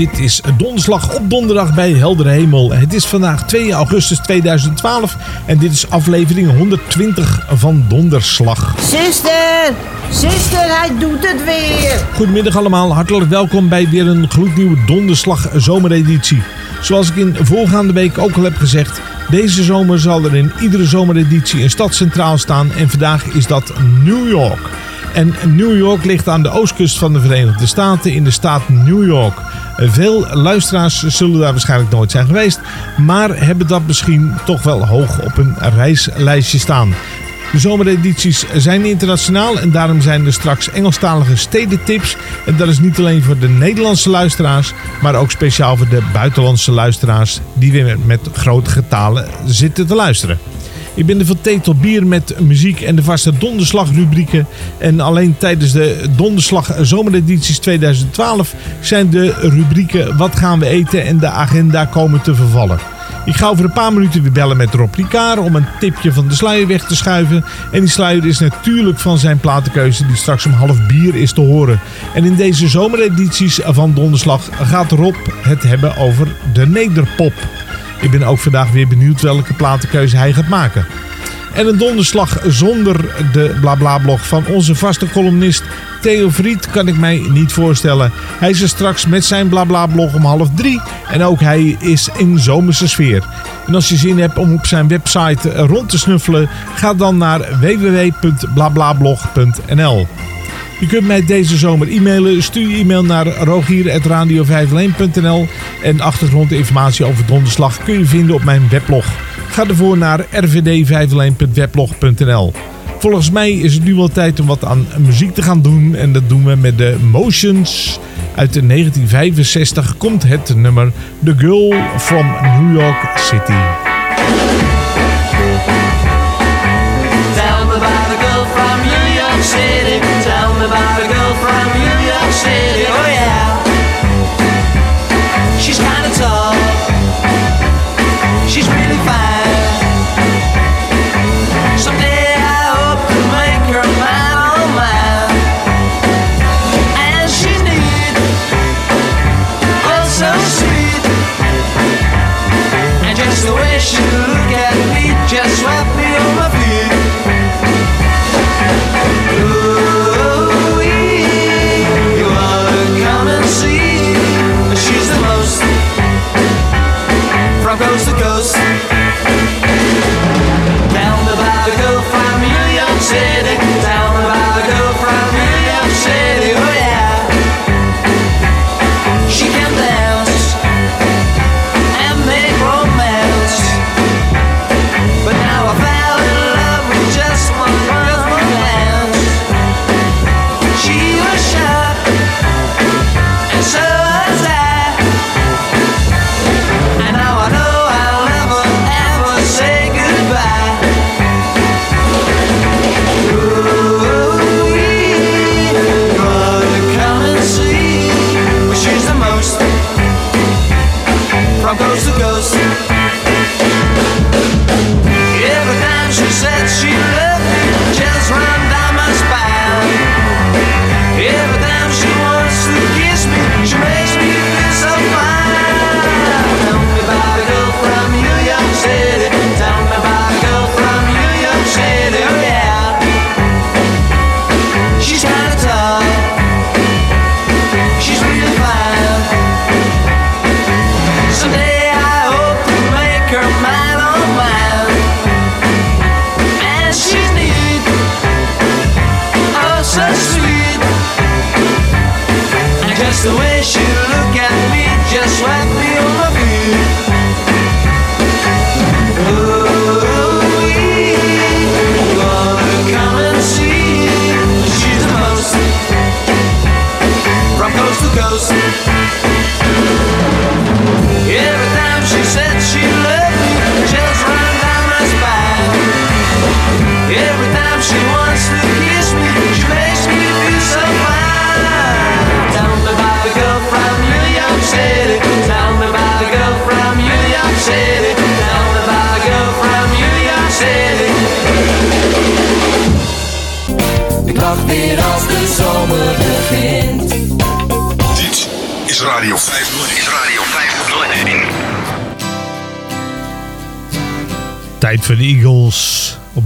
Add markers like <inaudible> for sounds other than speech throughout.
Dit is donderslag op donderdag bij Heldere Hemel. Het is vandaag 2 augustus 2012 en dit is aflevering 120 van Donderslag. Zuster, zuster, hij doet het weer. Goedemiddag allemaal, hartelijk welkom bij weer een gloednieuwe Donderslag zomereditie. Zoals ik in voorgaande week ook al heb gezegd, deze zomer zal er in iedere zomereditie een stad centraal staan en vandaag is dat New York. En New York ligt aan de oostkust van de Verenigde Staten in de staat New York. Veel luisteraars zullen daar waarschijnlijk nooit zijn geweest, maar hebben dat misschien toch wel hoog op een reislijstje staan. De zomeredities zijn internationaal en daarom zijn er straks Engelstalige stedentips. En dat is niet alleen voor de Nederlandse luisteraars, maar ook speciaal voor de buitenlandse luisteraars die weer met grote getalen zitten te luisteren. Ik ben er van thee tot bier met muziek en de vaste donderslagrubrieken. En alleen tijdens de donderslag zomeredities 2012 zijn de rubrieken Wat gaan we eten en de agenda komen te vervallen. Ik ga over een paar minuten weer bellen met Rob Ricard om een tipje van de sluier weg te schuiven. En die sluier is natuurlijk van zijn platenkeuze die straks om half bier is te horen. En in deze zomeredities van Donderslag gaat Rob het hebben over de nederpop. Ik ben ook vandaag weer benieuwd welke platenkeuze hij gaat maken. En een donderslag zonder de blablablog van onze vaste columnist Theo Vriet kan ik mij niet voorstellen. Hij is er straks met zijn blablablog om half drie en ook hij is in zomerse sfeer. En als je zin hebt om op zijn website rond te snuffelen, ga dan naar www.blablablog.nl. Je kunt mij deze zomer e-mailen. Stuur je e-mail naar rogier.radio501.nl En achtergrondinformatie over donderslag kun je vinden op mijn weblog. Ga ervoor naar rvd501.weblog.nl Volgens mij is het nu wel tijd om wat aan muziek te gaan doen. En dat doen we met de Motions. Uit 1965 komt het nummer The Girl from New York City. Tell me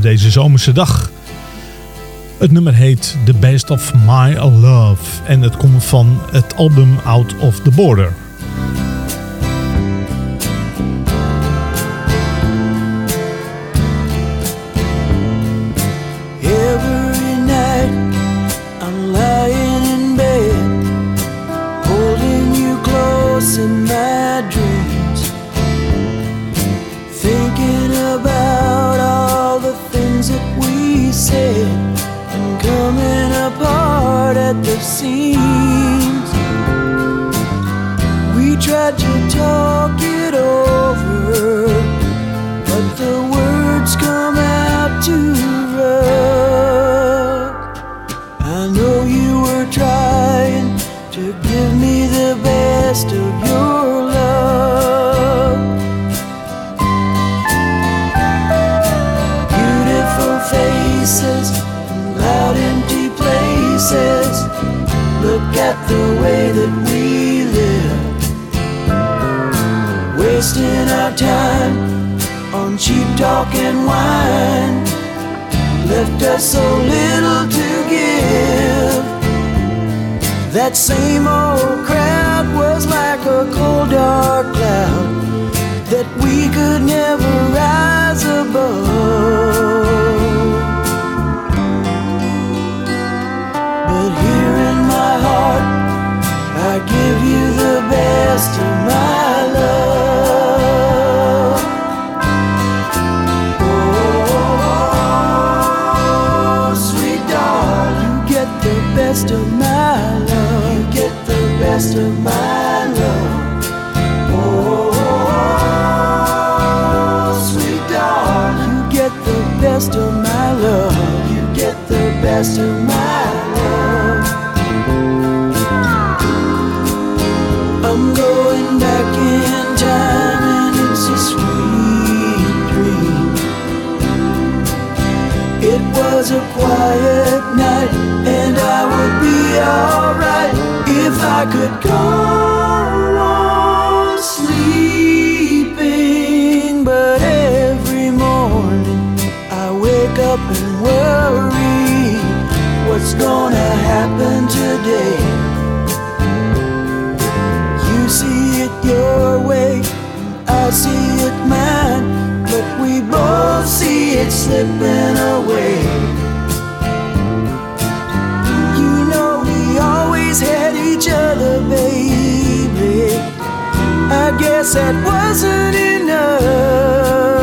deze zomerse dag. Het nummer heet The Best of My Love en het komt van het album Out of the Border. Talk and wine. Left us so little to give. That same old crowd was like a cold dark cloud that we could never rise above. But here in my heart, I give you the best of my love. Best of my love. You get the best of my love. Oh, sweet darling, you get the best of my love. You get the best of my love. I'm going back in time and it's a sweet dream. It was a quiet night alright if I could go on sleeping. But every morning I wake up and worry what's gonna happen today. You see it your way, I see it mine, but we both see it slipping away. Guess that wasn't enough.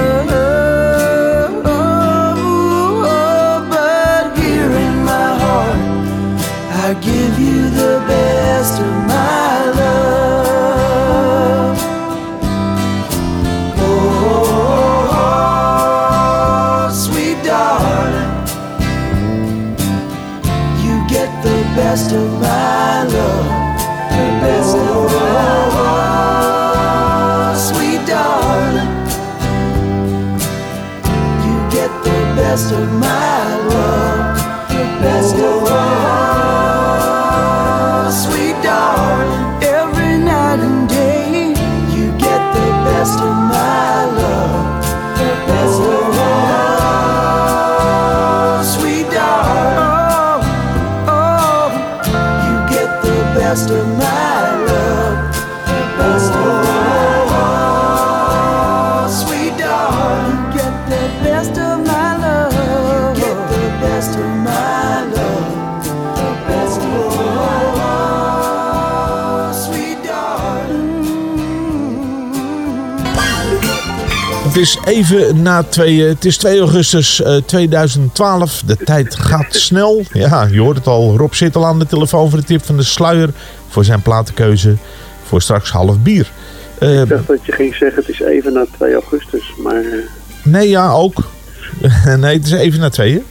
Is even na twee, het is 2 augustus eh, 2012. De tijd gaat snel. Ja, je hoort het al. Rob zit al aan de telefoon voor de tip van de sluier. Voor zijn platenkeuze voor straks half bier. Eh, Ik dacht dat je ging zeggen het is even na 2 augustus, maar eh, nee, ja, ook. <laughs> nee, het is even na tweeën.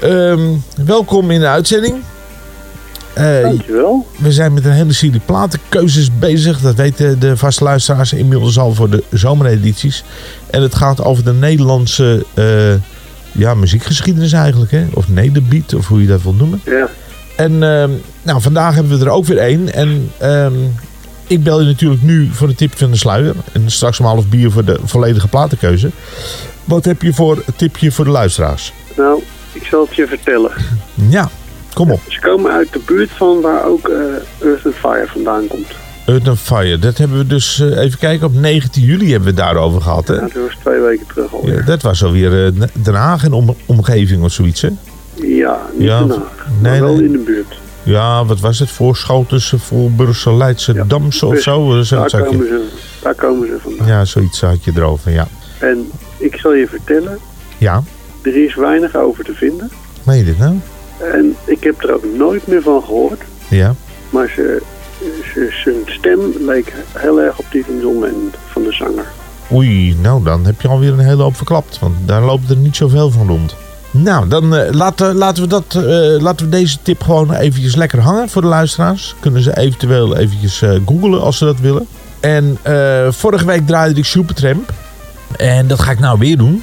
Ehm, welkom in de uitzending. Dankjewel. we zijn met een hele serie platenkeuzes bezig. Dat weten de vaste luisteraars inmiddels al voor de zomeredities. En het gaat over de Nederlandse eh, ja, muziekgeschiedenis eigenlijk. Hè? Of nederbeat, of hoe je dat wil noemen. Ja, En ehm, nou, vandaag hebben we er ook weer één. En ehm, ik bel je natuurlijk nu voor de tip van de sluier. En straks om half bier voor de volledige platenkeuze. Wat heb je voor tipje voor de luisteraars? nou, ik zal het je vertellen. <laughs> Ja, kom op. Ze komen uit de buurt van waar ook eh, Earth and Fire vandaan komt. Earth and Fire. Dat hebben we dus, eh, even kijken, op 19 juli hebben we het daarover gehad. Hè? Ja, dat was twee weken terug. Ja, dat was alweer eh, Den Haag en om, omgeving of zoiets, hè? Ja, niet Ja, Den Haag, nee, maar wel nee. in de buurt. Ja, wat was het? Voorschotense, Voorburgse, Leidse, Damse of zo? Daar je. komen, ze, daar komen ze vandaan. Ja, zoiets had je erover, ja. En ik zal je vertellen, Ja, er is weinig over te vinden. meen je dit nou? En ik heb er ook nooit meer van gehoord. Ja. Maar ze, ze, zijn stem leek heel erg op die van John Lennon, van de zanger. Oei, nou dan heb je alweer een hele hoop verklapt. Want daar loopt er niet zoveel van rond. Nou, dan eh, laten, laten, we dat, eh, laten we deze tip gewoon eventjes lekker hangen voor de luisteraars. Kunnen ze eventueel eventjes eh googlen als ze dat willen. En vorige week draaide ik Supertramp. En dat ga ik nou weer doen.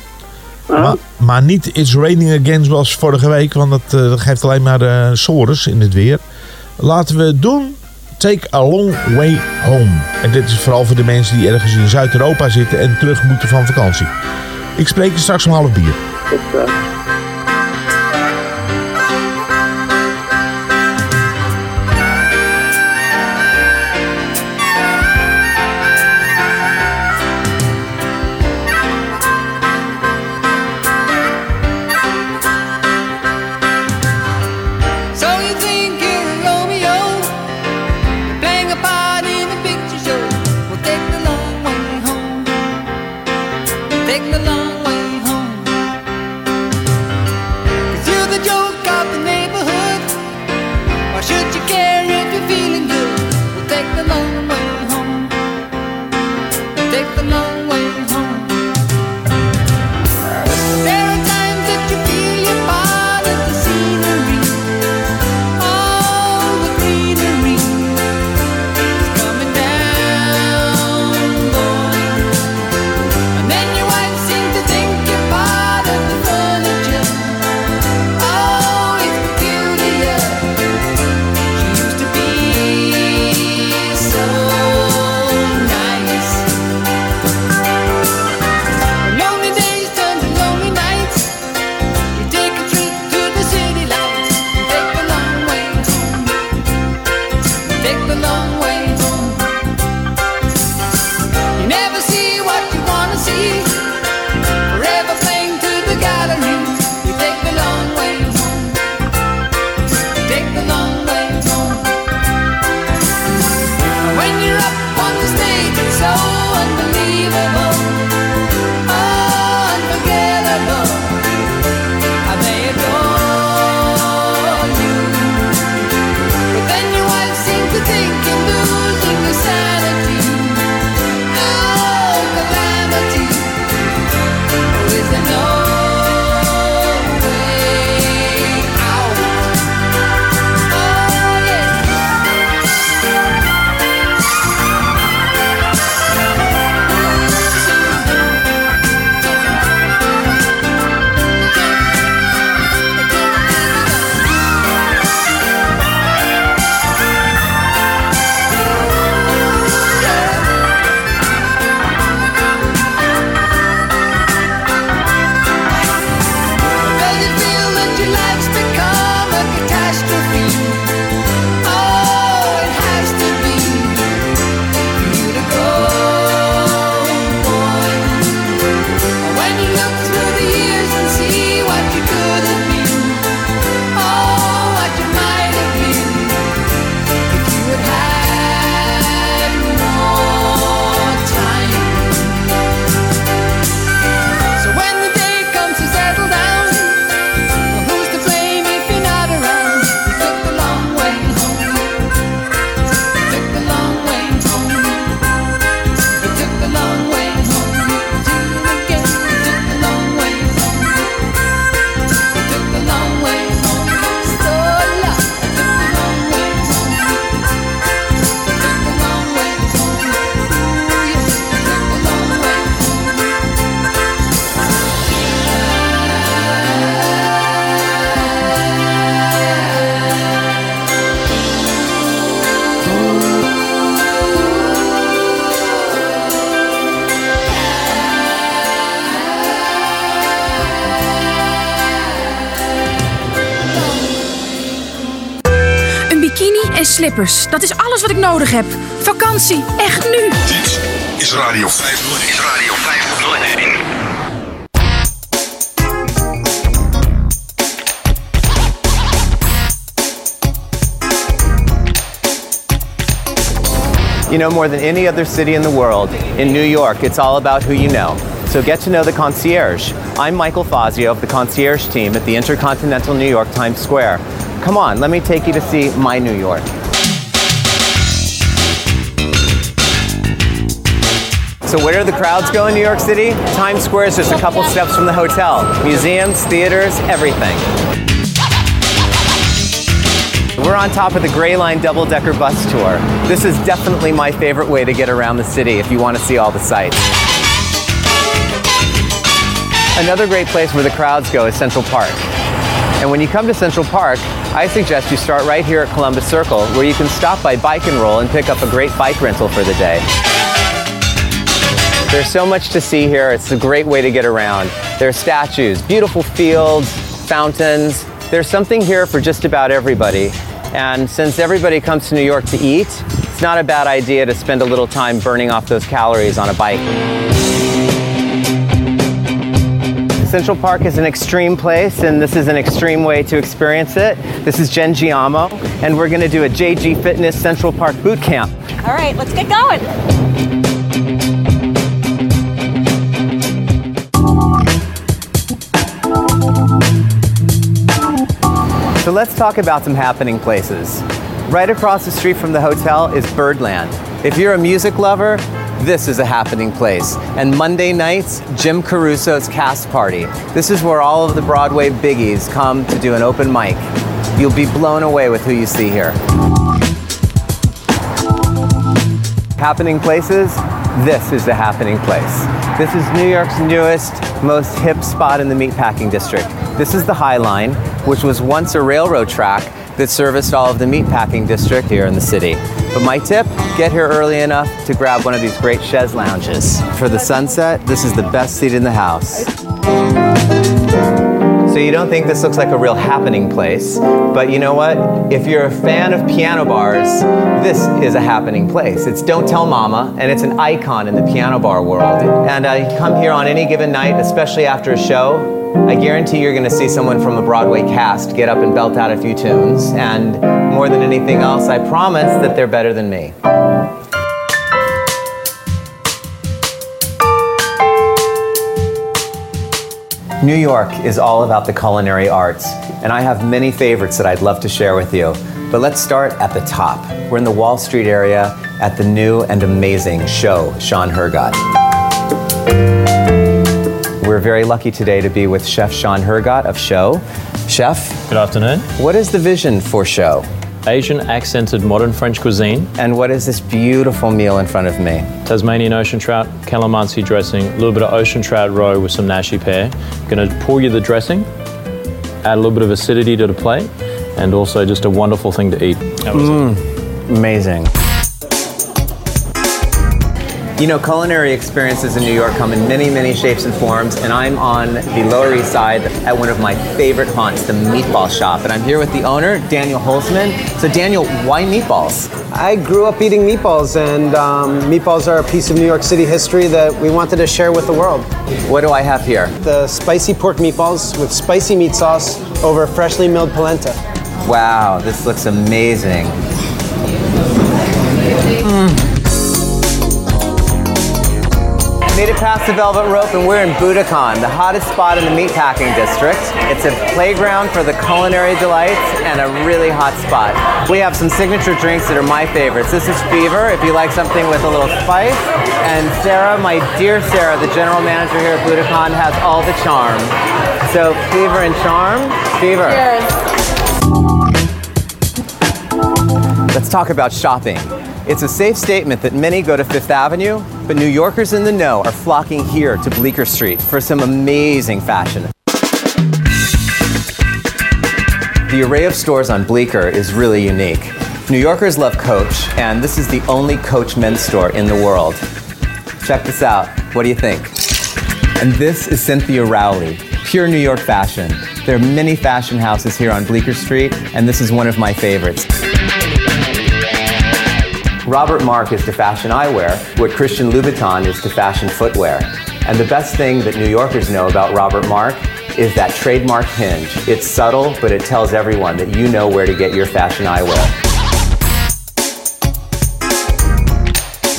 Maar, maar niet It's Raining Again zoals vorige week. Want dat, eh, dat geeft alleen maar eh sores in het weer. Laten we doen. Take a long way home. En dit is vooral voor de mensen die ergens in Zuid-Europa zitten en terug moeten van vakantie. Ik spreek je straks om half bier. Eh, Dat is alles wat ik nodig heb. Vakantie, echt nu. Dit is Radio 501. Is Radio 501. You know more than any other city in the world. In New York, it's all about who you know. So get to know the concierge. I'm Michael Fazio of the concierge team at the Intercontinental New York Times Square. Come on, let me take you to see my New York. So where do the crowds go in New York City? Times Square is just a couple steps from the hotel. Museums, theaters, everything. We're on top of the Gray Line double decker bus tour. This is definitely my favorite way to get around the city if you want to see all the sights. Another great place where the crowds go is Central Park. And when you come to Central Park, I suggest you start right here at Columbus Circle, where you can stop by Bike and Roll and pick up a great bike rental for the day. There's so much to see here. It's a great way to get around. There are statues, beautiful fields, fountains. There's something here for just about everybody. And since everybody comes to New York to eat, it's not a bad idea to spend a little time burning off those calories on a bike. Central Park is an extreme place, and this is an extreme way to experience it. This is Jen Giamo, and we're going to do a JG Fitness Central Park boot camp. All right, let's get going. So let's talk about some happening places. Right across the street from the hotel is Birdland. If you're a music lover, this is a happening place. And Monday nights, Jim Caruso's Cast Party. This is where all of the Broadway biggies come to do an open mic. You'll be blown away with who you see here. Happening places, this is the happening place. This is New York's newest, most hip spot in the meatpacking district. This is the High Line, which was once a railroad track that serviced all of the meatpacking district here in the city. But my tip, get here early enough to grab one of these great chaise lounges. For the sunset, this is the best seat in the house. So you don't think this looks like a real happening place, but you know what? If you're a fan of piano bars, this is a happening place. It's Don't Tell Mama, and it's an icon in the piano bar world. And you come here on any given night, especially after a show, I guarantee you're going to see someone from a Broadway cast get up and belt out a few tunes. And more than anything else, I promise that they're better than me. New York is all about the culinary arts, and I have many favorites that I'd love to share with you. But let's start at the top. We're in the Wall Street area at the new and amazing show, Shaun Hergatt. We're very lucky today to be with Chef Shaun Hergatt of SHO. Chef, Good afternoon. what is the vision for SHO? Asian accented modern French cuisine. And what is this beautiful meal in front of me? Tasmanian ocean trout, calamansi dressing, a little bit of ocean trout roe with some nashi pear. Gonna pour you the dressing, add a little bit of acidity to the plate, and also just a wonderful thing to eat. That was it. Mm, amazing. You know, culinary experiences in New York come in many, many shapes and forms, and I'm on the Lower East Side at one of my favorite haunts, the Meatball Shop. And I'm here with the owner, Daniel Holzman. So, Daniel, why meatballs? I grew up eating meatballs, and um, meatballs are a piece of New York City history that we wanted to share with the world. What do I have here? The spicy pork meatballs with spicy meat sauce over freshly milled polenta. Wow, this looks amazing. Made it past the velvet rope and we're in Buddakan, the hottest spot in the meatpacking district. It's a playground for the culinary delights and a really hot spot. We have some signature drinks that are my favorites. This is Fever, if you like something with a little spice. And Sarah, my dear Sarah, the general manager here at Buddakan, has all the charm. So Fever and charm, Fever. Cheers. Let's talk about shopping. It's a safe statement that many go to Fifth Avenue, but New Yorkers in the know are flocking here to Bleecker Street for some amazing fashion. The array of stores on Bleecker is really unique. New Yorkers love Coach, and this is the only Coach men's store in the world. Check this out. What do you think? And this is Cynthia Rowley, pure New York fashion. There are many fashion houses here on Bleecker Street, and this is one of my favorites. Robert Marc is to fashion eyewear what Christian Louboutin is to fashion footwear. And the best thing that New Yorkers know about Robert Marc is that trademark hinge. It's subtle, but it tells everyone that you know where to get your fashion eyewear.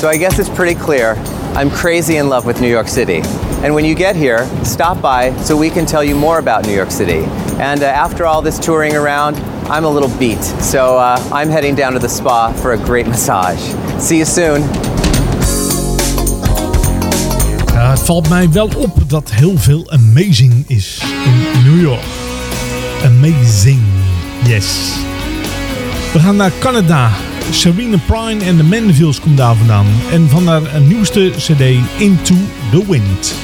So I guess it's pretty clear I'm crazy in love with New York City. And when you get here, stop by so we can tell you more about New York City. And uh, after all this touring around, I'm a little beat. So uh, I'm heading down to the spa for a great massage. See you soon. Ja, het valt mij wel op dat heel veel amazing is in New York. Amazing, yes. We gaan naar Canada. Serena Prine en de Mandevilles komt daar vandaan. En van haar nieuwste cd Into the Wind.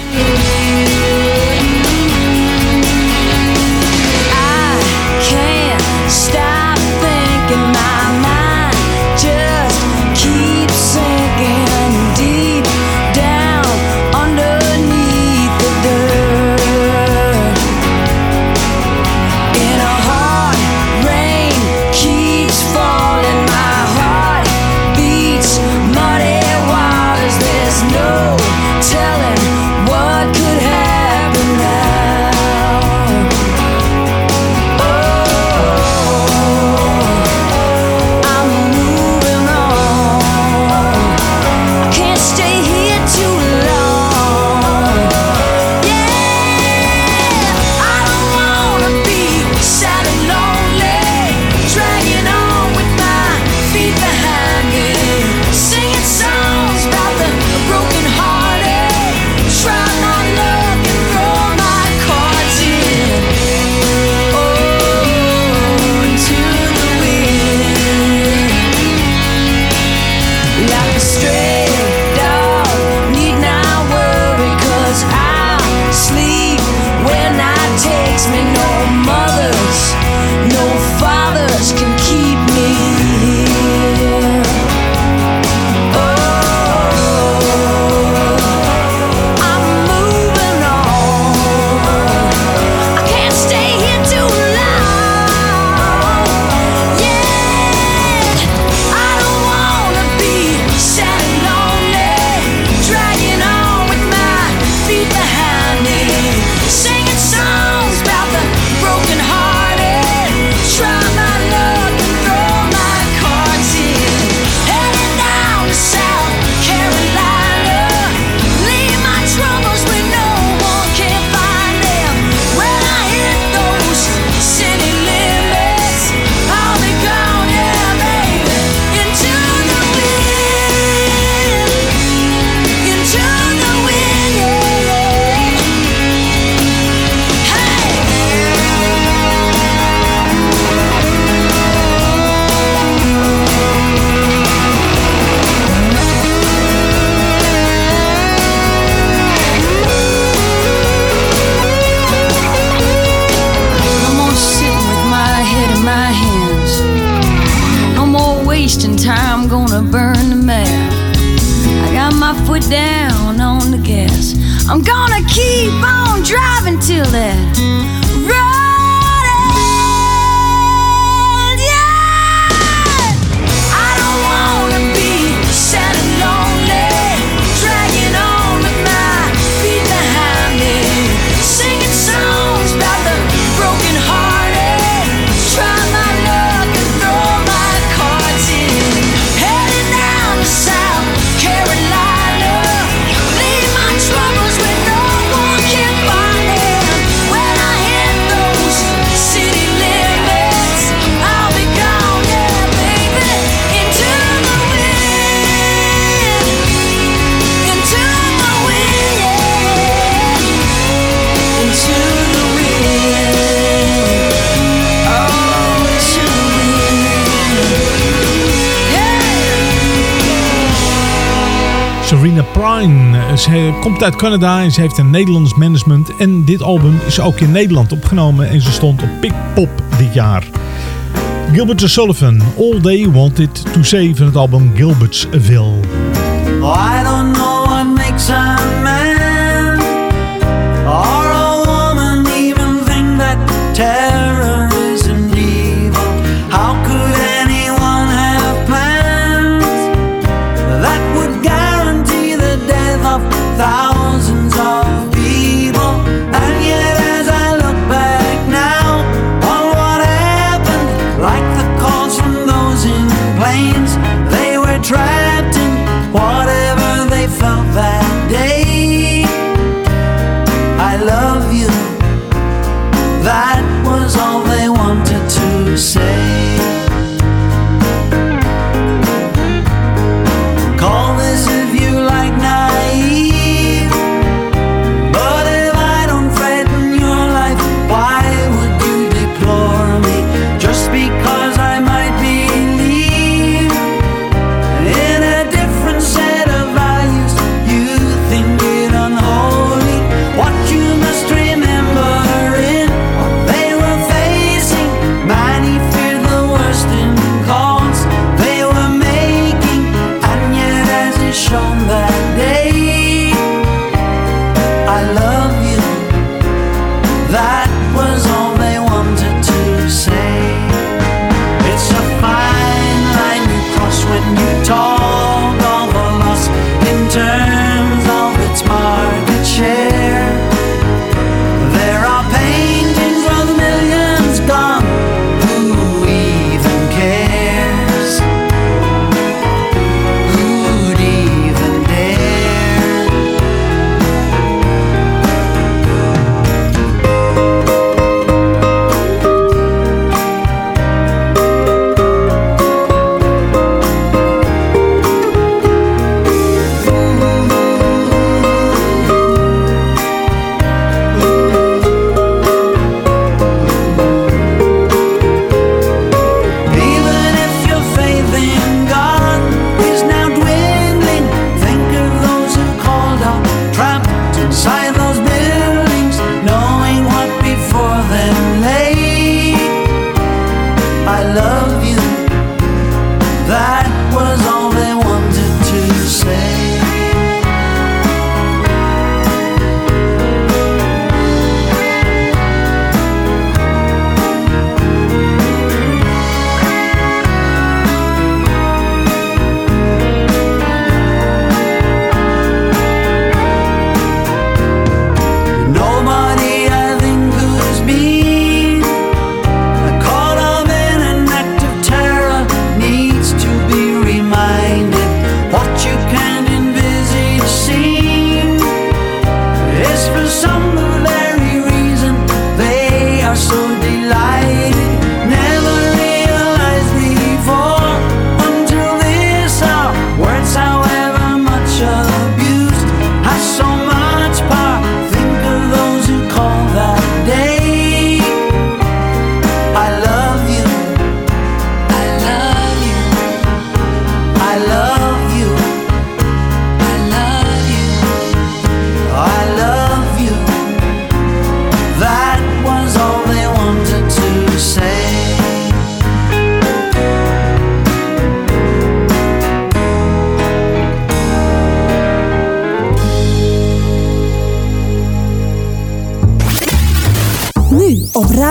Uit Canada en ze heeft een Nederlands management. En dit album is ook in Nederland opgenomen en ze stond op Pickpop dit jaar. Gilbert Sullivan, All They Wanted to Say van het album Gilbertsville. Oh, I don't know what makes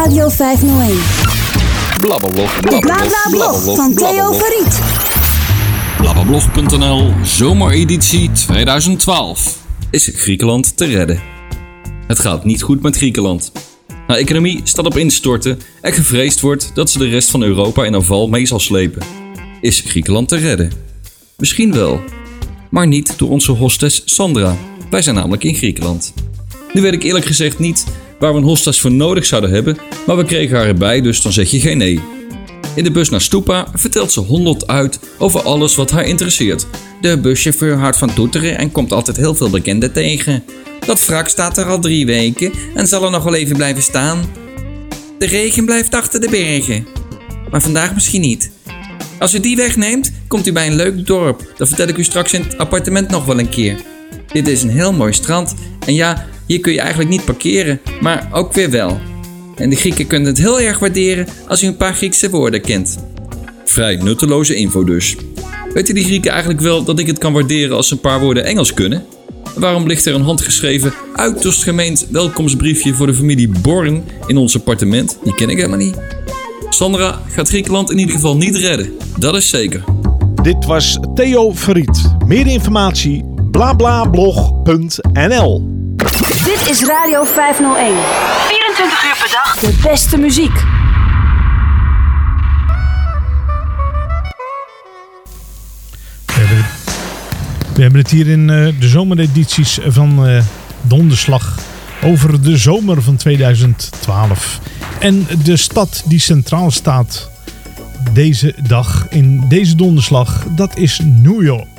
Radio 501. Blablablog. De Blablablog van Theo Verriet. Blablablog.nl Zomereditie 2012. Is Griekenland te redden? Het gaat niet goed met Griekenland. De economie staat op instorten en gevreesd wordt dat ze de rest van Europa in een val mee zal slepen. Is Griekenland te redden? Misschien wel, maar niet door onze hostess Sandra. Wij zijn namelijk in Griekenland. Nu weet ik eerlijk gezegd niet waar we een hostess voor nodig zouden hebben, maar we kregen haar erbij, dus dan zeg je geen nee. In de bus naar Stupa vertelt ze honderd uit over alles wat haar interesseert. De buschauffeur houdt van toeteren en komt altijd heel veel bekenden tegen. Dat wrak staat er al drie weken en zal er nog wel even blijven staan. De regen blijft achter de bergen. Maar vandaag misschien niet. Als u die wegneemt, komt u bij een leuk dorp. Dat vertel ik u straks in het appartement nog wel een keer. Dit is een heel mooi strand. En ja, hier kun je eigenlijk niet parkeren, maar ook weer wel. En de Grieken kunnen het heel erg waarderen als u een paar Griekse woorden kent. Vrij nutteloze info dus. Weten die Grieken eigenlijk wel dat ik het kan waarderen als ze een paar woorden Engels kunnen? Waarom ligt er een handgeschreven, uiterst gemeend welkomstbriefje voor de familie Born in ons appartement? Die ken ik helemaal niet. Sandra gaat Griekenland in ieder geval niet redden. Dat is zeker. Dit was Theo Verriet. Meer informatie blablablog.nl Dit is Radio 501. 24 uur per dag. De beste muziek. We hebben, we hebben het hier in eh, de zomeredities van eh, Donderslag over de zomer van 2012. En de stad die centraal staat deze dag in deze donderslag, dat is New York.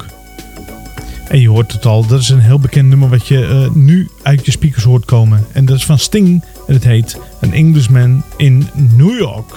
En je hoort het al, dat is een heel bekend nummer wat je eh, nu uit je speakers hoort komen. En dat is van Sting en het heet An Englishman in New York.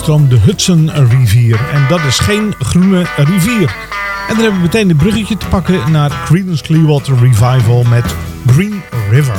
stroomt de Hudson-rivier. En dat is geen groene rivier. En dan hebben we meteen een bruggetje te pakken naar Creedence Clearwater Revival met Green River.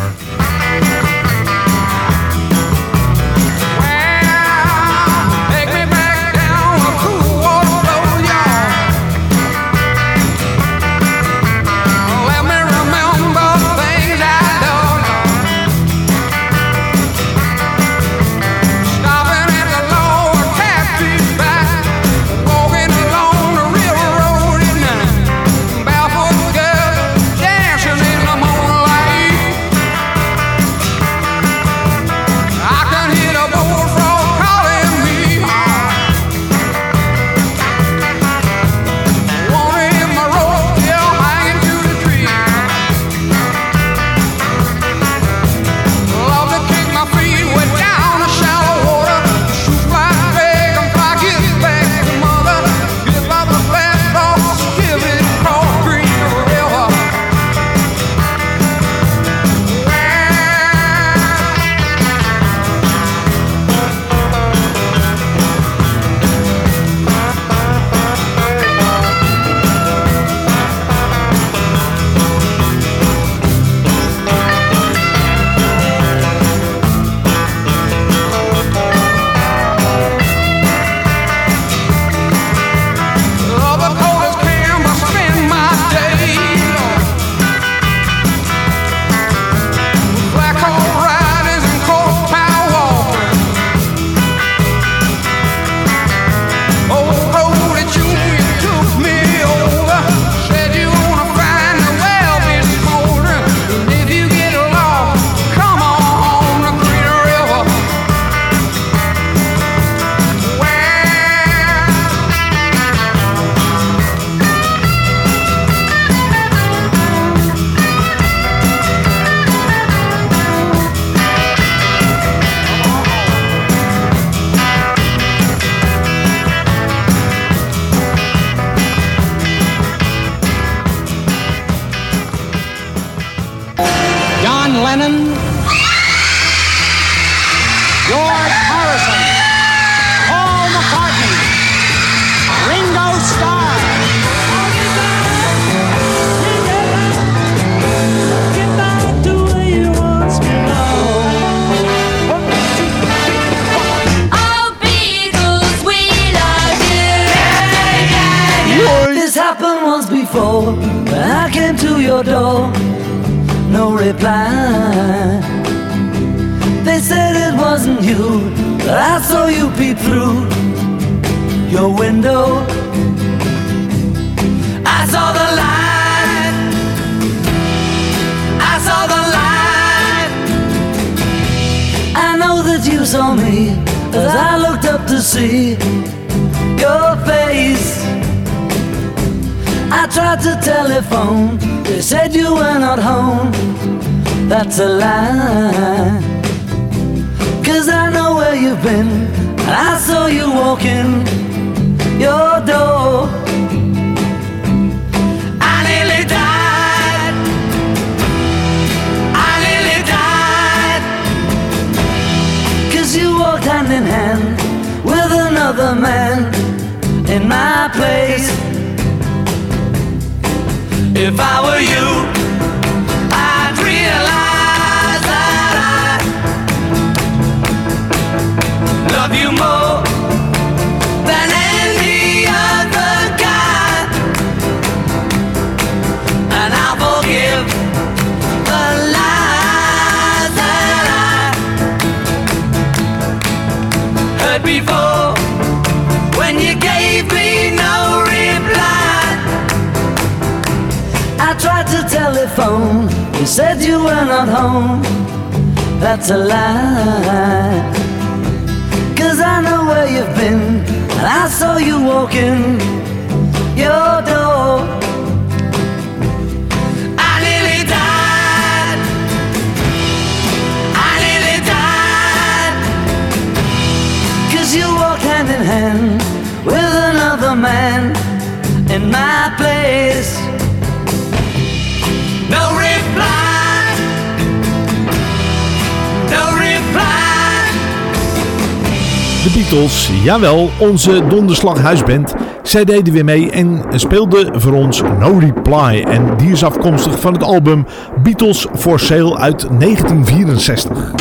Jawel, onze donderslag huisband. Zij deden weer mee en speelden voor ons No Reply. En die is afkomstig van het album Beatles for Sale uit 1964.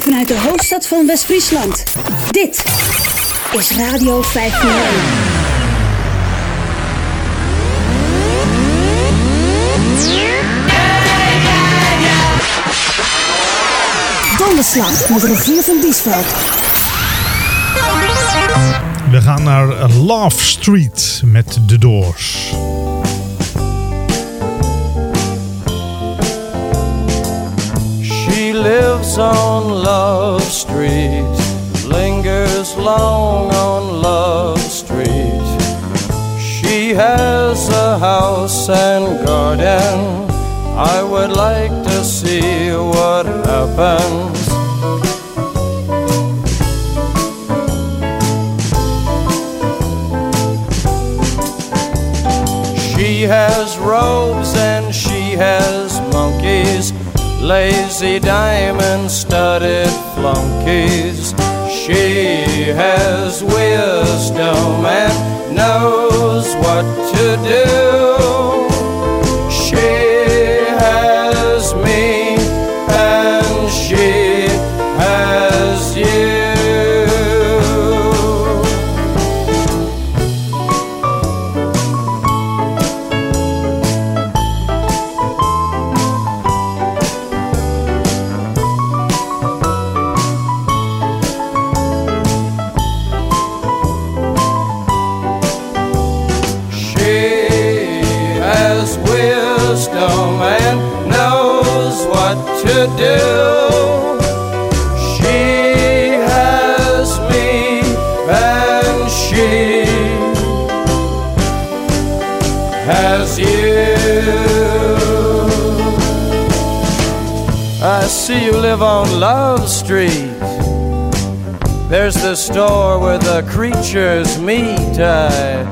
Vanuit de hoofdstad van West-Friesland. Dit is Radio 501. Donderslag met Rogier van Diesveld. We gaan naar Love Street met The Doors. She lives on Love Street, lingers long on Love Street. She has a house and garden. I would like to see what happens. She has robes and she has monkeys, lazy diamond studded flunkies. She has wisdom and knows what to do. Live on Love Street. There's the store where the creatures meet. I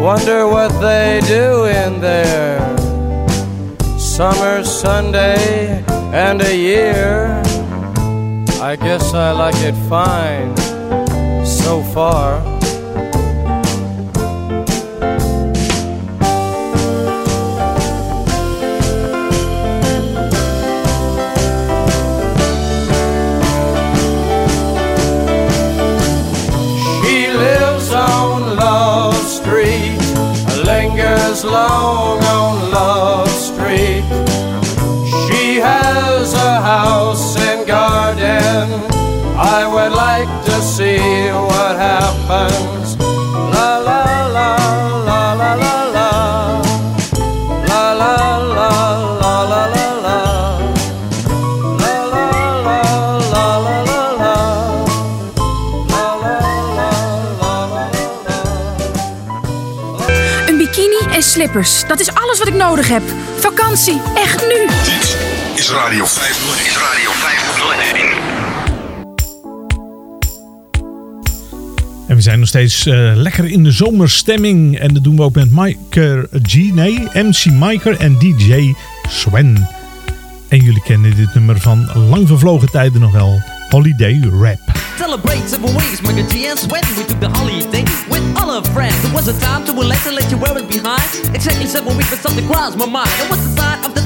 wonder what they do in there. Summer, Sunday, and a year. I guess I like it fine so far. Happens. La la la la la la la. La la la la la la la. La la la la la la la. Een bikini en slippers. Dat is alles wat ik nodig heb. Vakantie, echt nu. Dit is Radio 501. Is Radio 501. Zijn nog steeds eh, lekker in de zomerstemming. En dat doen we ook met Mike G. Nee, MC Miker en DJ Swen. En jullie kennen dit nummer van lang vervlogen tijden nog wel. Holiday Rap. Celebrate several ways, Mega G and Sweat. We took the holiday with all our friends. It was a time to relax and let you it behind. Exactly seven weeks, but something crossed my mind. It was the sign of the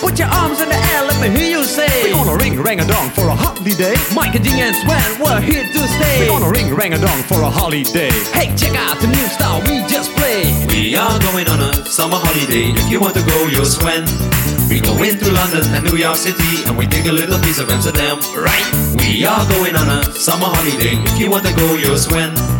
Put your arms in the air, let me hear you say. We're gonna ring rang a dong for a holiday. Mike and G and Swan, we're here to stay. We're gonna ring rang a dong for a holiday. Hey, check out the new style we just played. We are going on a summer holiday. If you want to go, you'll swim. We go into London and New York City and we take a little piece of Amsterdam, right? We are going on a summer holiday. If you want to go, you'll swim.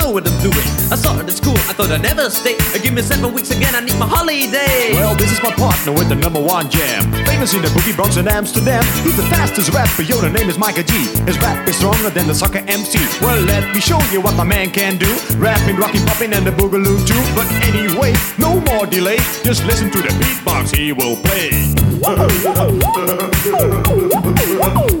thought I'd never stay. Give me seven weeks again, I need my holiday. Well, this is my partner with the number one jam. Famous in the boogie Bronx and Amsterdam. He's the fastest rapper, yo, the name is Miker G. His rap is stronger than the soccer MC. Well, let me show you what my man can do. Rapping, rocking, popping, and the boogaloo too. But anyway, no more delay. Just listen to the beatbox he will play. <laughs>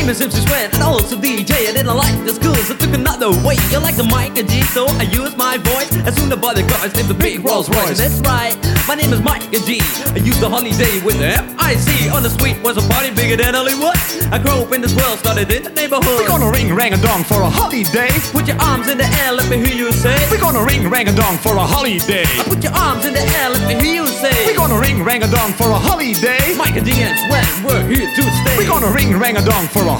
name is MC Sven and also DJ. I didn't like the school, so took another way. You like the mic and G, so I use my voice. As soon as I the cars named the big Rolls Royce. That's right, my name is Miker G. I use the holiday with the M-I-C. On the street was a party bigger than Hollywood. I grew up in this world, started in the neighborhood. We're gonna ring rang a dong for a holiday. Put your arms in the air, let me hear you say. We're gonna ring rang a dong for a holiday. Put your arms in the air, let me hear you say. We're gonna ring rang a dong for a holiday. Miker G and Sven, we're here to stay. We're gonna ring rang a dong for a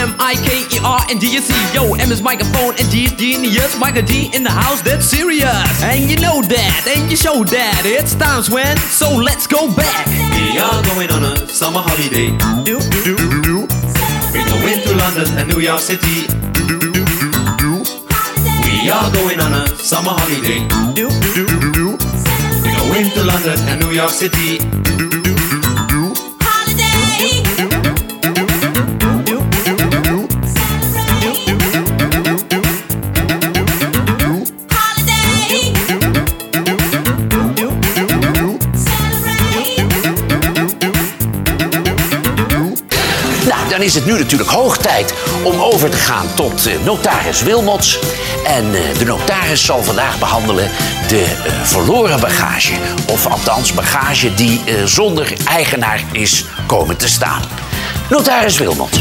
M I K E R N D S E. Yo, M is microphone and G is genius. Miker G in the house, that's serious. And you know that, and you show that. It's times when, so let's go back. We are going on a summer holiday. Do, do, do, do. We go into London and New York City. We are going on a summer holiday. Do, do, do, do. We go into London and New York City. Nou, dan is het nu natuurlijk hoog tijd om over te gaan tot eh, notaris Wilmots. En eh, de notaris zal vandaag behandelen de eh, verloren bagage. Of althans bagage die zonder eigenaar is komen te staan. Notaris Wilmots.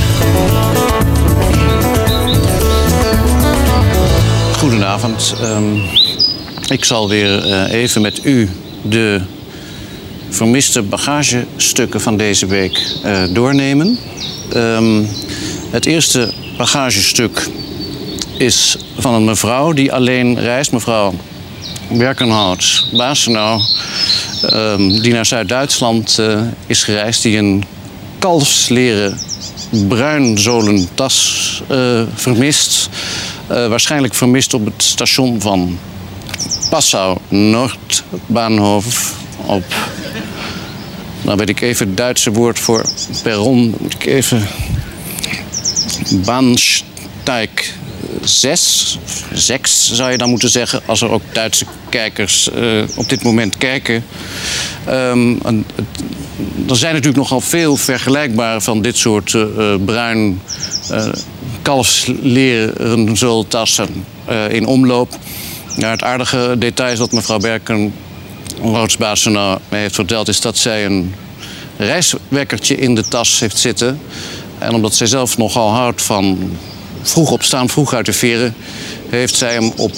Goedenavond. Ehm, ik zal weer even met u de vermiste bagagestukken van deze week doornemen. Ehm, het eerste bagagestuk is van een mevrouw die alleen reist, mevrouw Berkenhout Basenau, ehm, die naar Zuid-Duitsland eh, is gereisd, die een kalfsleren bruinzolen tas eh, vermist. Eh, waarschijnlijk vermist op het station van Passau Noordbahnhof op. Dan weet ik even het Duitse woord voor perron. Moet ik even. Bahnsteig 6, 6 zou je dan moeten zeggen, als er ook Duitse kijkers eh, op dit moment kijken. Ehm, en het- er zijn natuurlijk nogal veel vergelijkbare van dit soort eh, eh, bruin eh kalfsleren zultassen in omloop. Ja, het aardige detail is dat mevrouw Berken Roodsbasenaar mij heeft verteld... is dat zij een reiswekkertje in de tas heeft zitten. En omdat zij zelf nogal houdt van vroeg opstaan, vroeg uit de veren... heeft zij hem op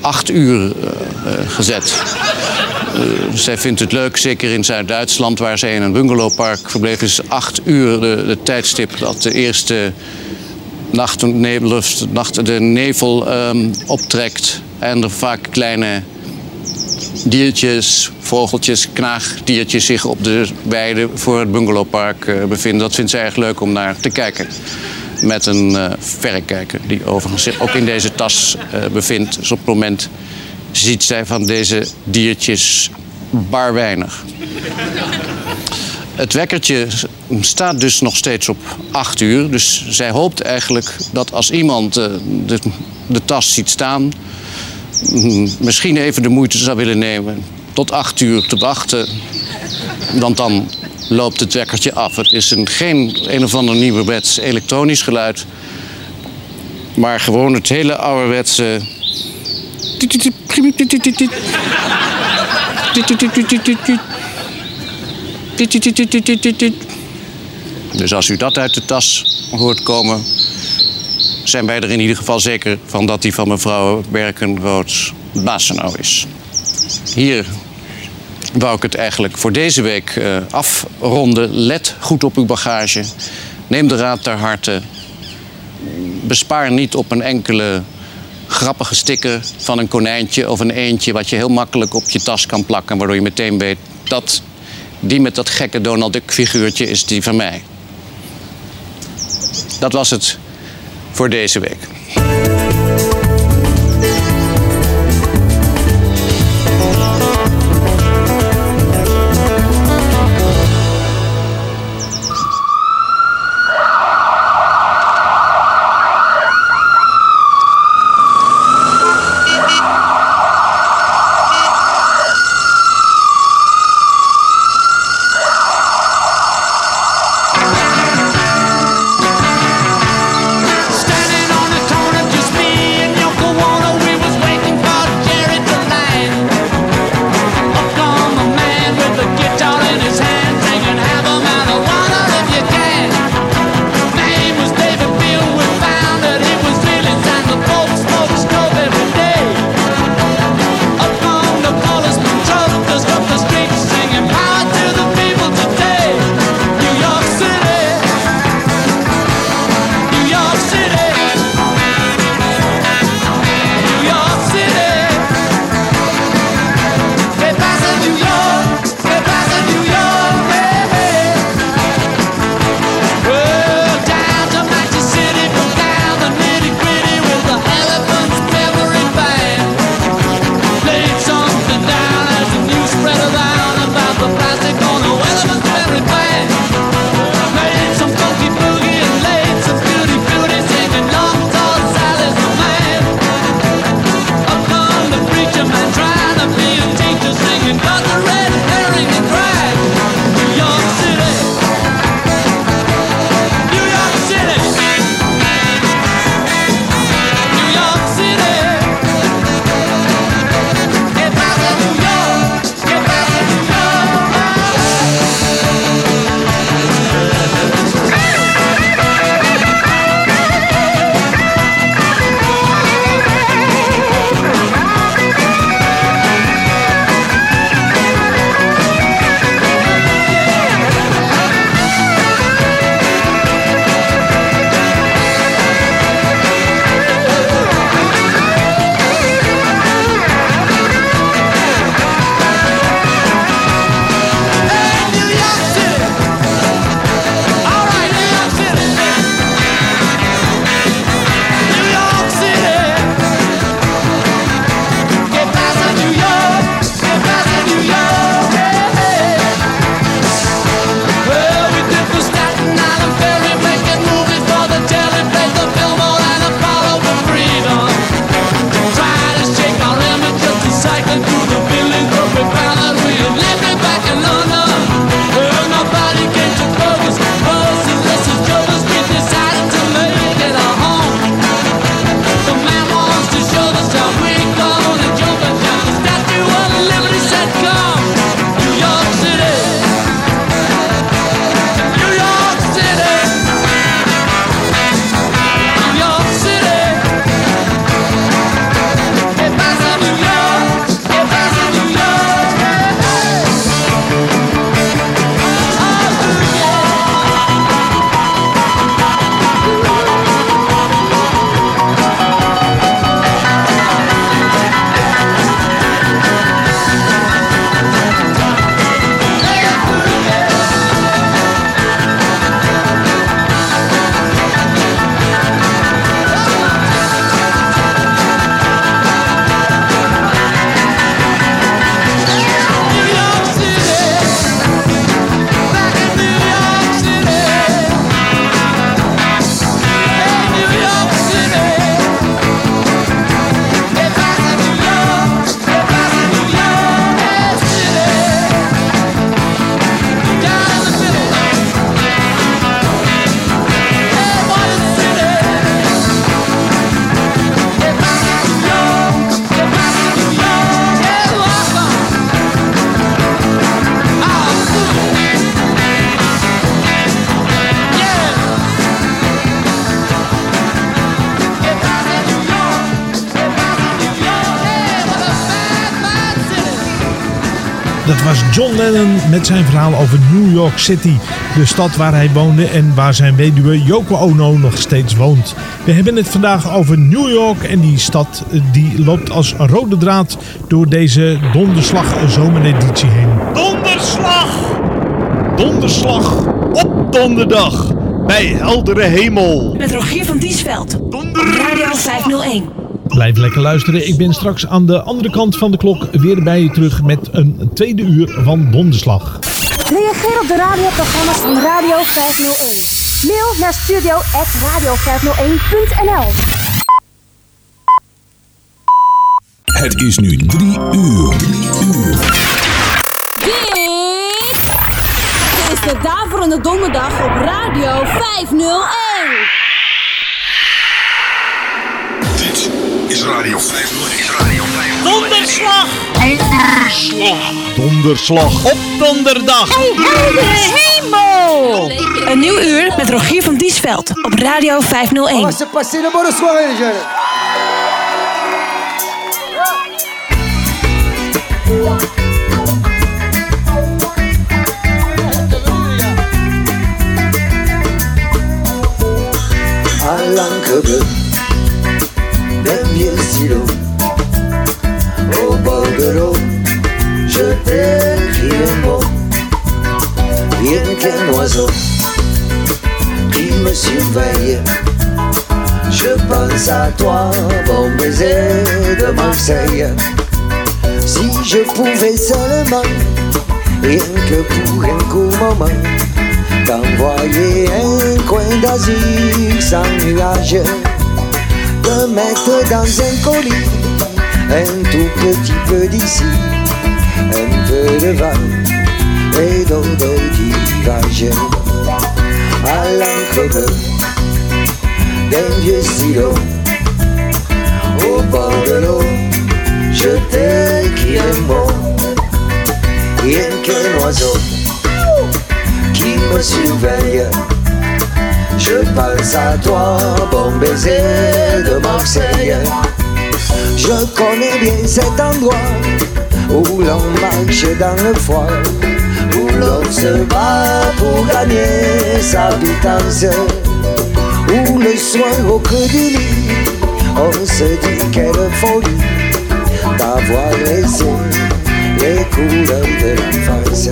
acht uur eh, gezet. Eh, zij vindt het leuk, zeker in Zuid-Duitsland... waar zij in een bungalowpark verbleef, is acht uur de, tijdstip... dat de eerste nacht, de nevel ehm, optrekt... en er vaak kleine diertjes, vogeltjes, knaagdiertjes zich op de weide voor het bungalowpark eh, bevinden. Dat vindt zij erg leuk om naar te kijken. Met een eh, verrekijker die overigens ook in deze tas eh, bevindt. Dus op het moment ziet zij van deze diertjes bar weinig. Het wekkertje staat dus nog steeds op 8 uur. Dus zij hoopt eigenlijk dat als iemand de, de tas ziet staan, <laughs> misschien even de moeite zou willen nemen tot 8 uur te wachten. Want dan loopt het wekkertje af. Het is een, geen een of ander nieuwerwets elektronisch geluid, maar gewoon het hele ouderwetse. Dus als u dat uit de tas hoort komen, zijn wij er in ieder geval zeker van dat die van mevrouw Berkenrood Basenau is. Hier wou ik het eigenlijk voor deze week eh, afronden. Let goed op uw bagage. Neem de raad ter harte. Bespaar niet op een enkele grappige sticker van een konijntje of een eendje... wat je heel makkelijk op je tas kan plakken... waardoor je meteen weet dat die met dat gekke Donald Duck figuurtje is die van mij. Dat was het voor deze week. John Lennon met zijn verhaal over New York City. De stad waar hij woonde en waar zijn weduwe Yoko Ono nog steeds woont. We hebben het vandaag over New York en die stad eh, die loopt als een rode draad door deze donderslag zomereditie heen. Donderslag! Donderslag op donderdag bij heldere hemel. Met Rogier van Diesveld. Radio 501. Blijf lekker luisteren. Ik ben straks aan de andere kant van de klok weer bij je terug met een tweede uur van donderslag. Reageer op de radioprogramma's van Radio 501. Mail naar studio.radio501.nl Het is nu drie uur. Drie uur. Dit is de Daverende Donderdag op Radio 501. Radio Vleesradio. Donderslag. Donderslag. Donderslag. Op donderdag. Hey, hemel. Een nieuw uur met Rogier van Diesveld op Radio 501. Als je passeren, Lang gebeurd de l'eau je t'écris un mot. Rien qu'un oiseau qui me surveille. Je pense à toi bon baiser de Marseille. Si je pouvais seulement rien que pour un court moment d'envoyer un coin d'Asie sans nuage, de mettre dans un colis un tout petit peu d'ici, un peu de vin et d'eau de divage à l'encre bleue d'un vieux stylo au bord de l'eau. Je t'écris un mot, rien qu'un oiseau qui me surveille. Je pense à toi, bon baiser de Marseille. Je connais bien cet endroit où l'on marche dans le froid, où l'on se bat pour gagner sa pitance, où le soir au creux du lit, on se dit quelle folie d'avoir laissé les couleurs de l'enfance.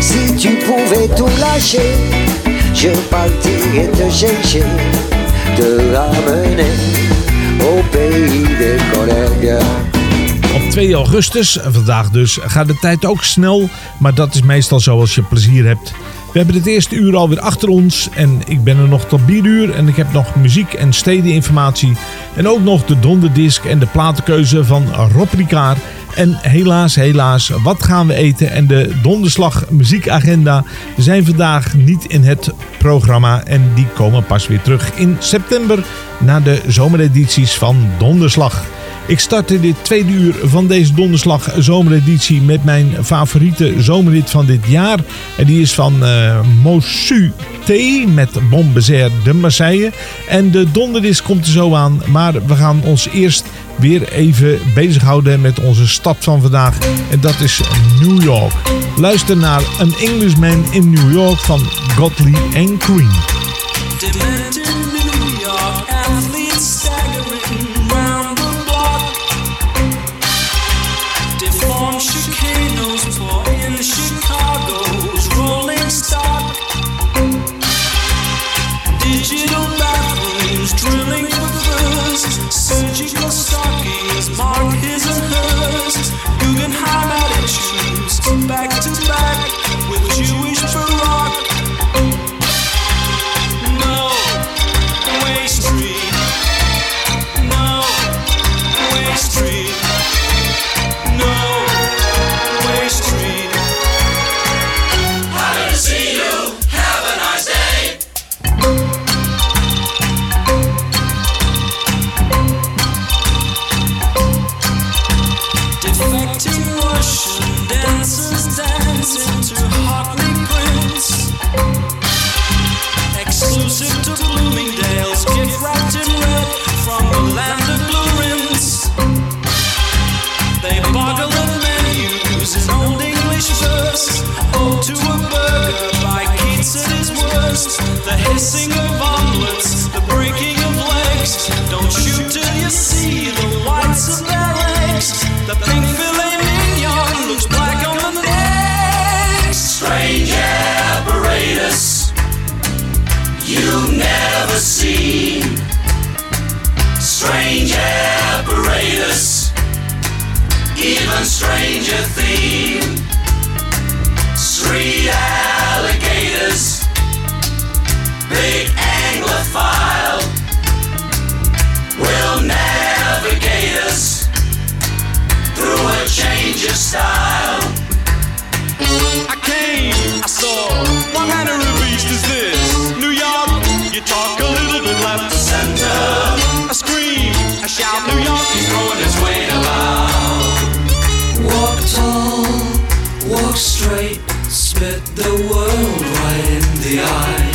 Si tu pouvais tout lâcher, je te ramener au. Op 2 augustus, vandaag dus, gaat de tijd ook snel. Maar dat is meestal zo als je plezier hebt. We hebben het eerste uur alweer achter ons. En ik ben er nog tot 4 uur. En ik heb nog muziek en stedeninformatie. En ook nog de donderdisc en de platenkeuze van Rob Ricard. En helaas, helaas, wat gaan we eten? En de donderslag muziekagenda zijn vandaag niet in het programma. En die komen pas weer terug in september na de zomeredities van Donderslag. Ik startte dit tweede uur van deze donderslag zomereditie met mijn favoriete zomerhit van dit jaar. En die is van eh Mosu T met Bon Bezer de Marseille. En de donderdisc komt er zo aan, maar we gaan ons eerst weer even bezighouden met onze stad van vandaag. En dat is New York. Luister naar An Englishman in New York van Godley and Queen. Stranger theme. Three alligators, big anglophile, will navigate us through a change of style. I came, I saw, what manner of beast is this? New York, you talk a little bit left to center. I scream, I shout, New York spit the world right in the eye.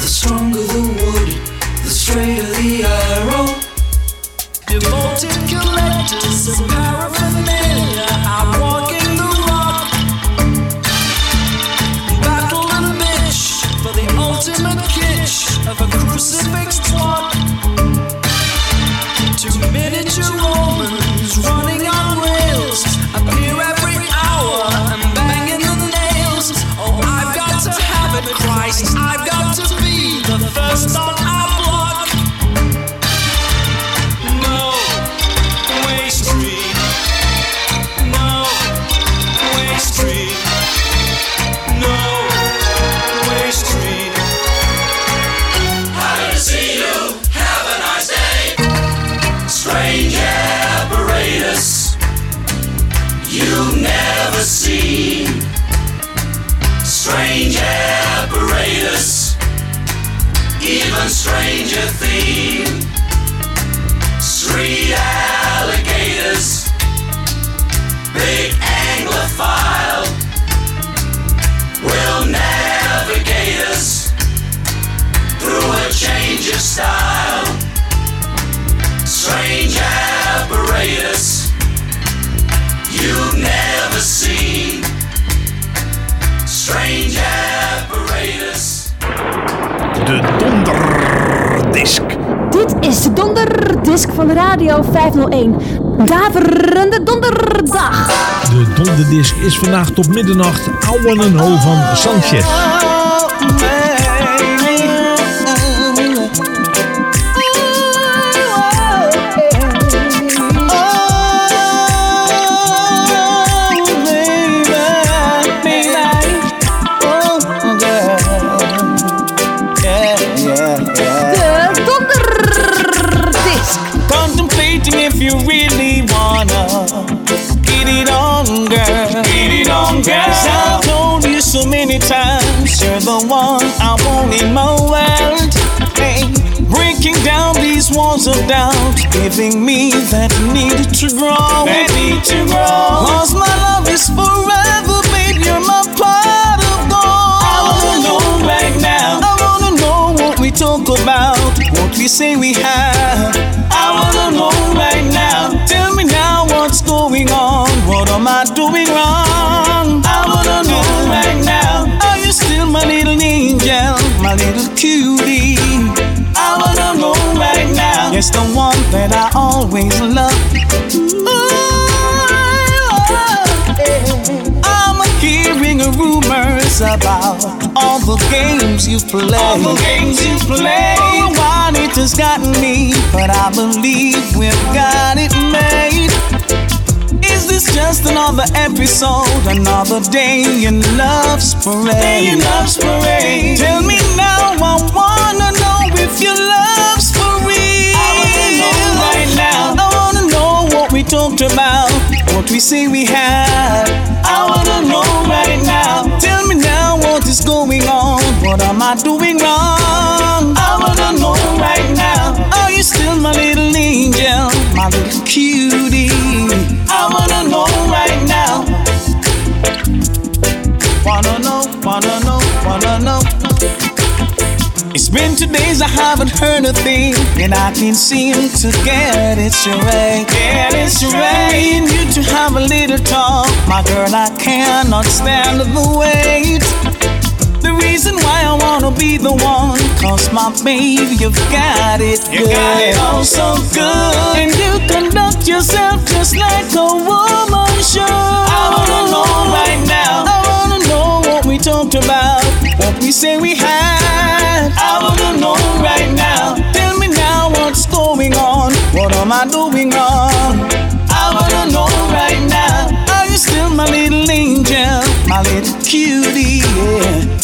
The stronger the wood, the straighter the arrow. Devoted collectors of paraphernalia are walking the rock. Battle and bitch for the ultimate kitsch of a crucifix plot. Two miniature Romans even stranger theme. Street alligators, big anglophile, will navigate us through a change of style. Strange apparatus you've never seen. Strange apparatus. De donderdisc. Dit is de donderdisc van Radio 501. Daverende donderdag. De donderdisc is vandaag tot middernacht I Wanna Know van Sanchez. De times. You're the one I want in my world. Hey, breaking down these walls of doubt, giving me that need to grow. That need to grow. Cause my love is forever, babe. You're my part of God. I wanna know right now. I wanna know what we talk about, what we say we have. I wanna know right now. Tell me now what's going on. What am I doing wrong? I wanna know right now my little cutie? I wanna know right now. Yes, the one that I always love. Ooh, I'm hearing rumors about all the games you play. All the games you play. Oh, Juanita's gotten me, but I believe we've got it made. Is just another episode, another day in love's parade? Day in love's parade. Tell me now, I wanna know if your love's for real. I wanna know right now. I wanna know what we talked about, what we say we have. I wanna know right now. Tell me now what is going on. What am I doing wrong? I wanna know right now. Are you still my little angel, my little cutie? I wanna know right now. Wanna know, wanna know. It's been two days I haven't heard a thing, and I can't seem to get it straight. Get it straight. You to have a little talk, my girl. I cannot stand the wait. The reason why I wanna be the one, cause my baby, you've got it good. You got it all oh, so good. And you conduct yourself just like a woman should. I wanna know right now. I wanna know what we talked about, what we say we had. I wanna know right now. Tell me now what's going on. What am I doing wrong? I wanna know right now. Are you still my little angel, my little cutie? Yeah.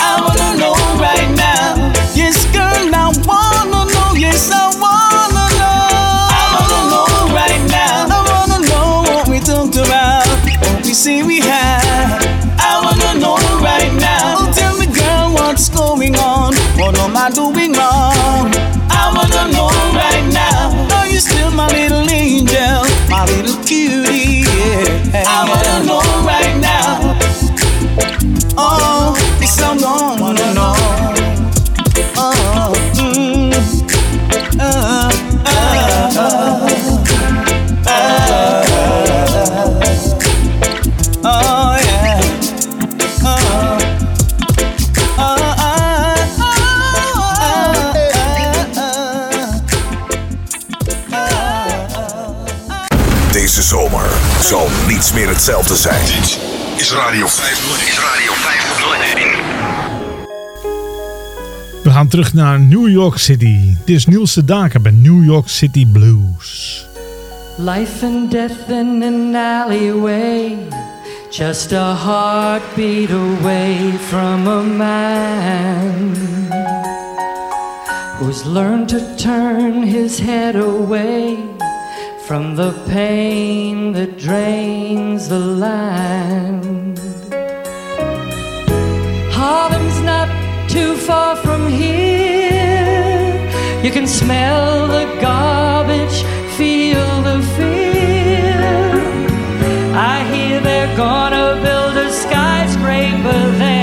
What's going on? What am I doing wrong? I wanna know right now. Are you still my little angel, my little cutie? Yeah. I wanna know right now. Oh, zal niets meer hetzelfde zijn. Dit is Radio 501. Is Radio 501. We gaan terug naar New York City. Dit is Niels de Daker bij New York City Blues. Life and death in an alleyway, just a heartbeat away from a man who's learned to turn his head away from the pain that drains the land. Harlem's not too far from here. You can smell the garbage, feel the fear. I hear they're gonna build a skyscraper there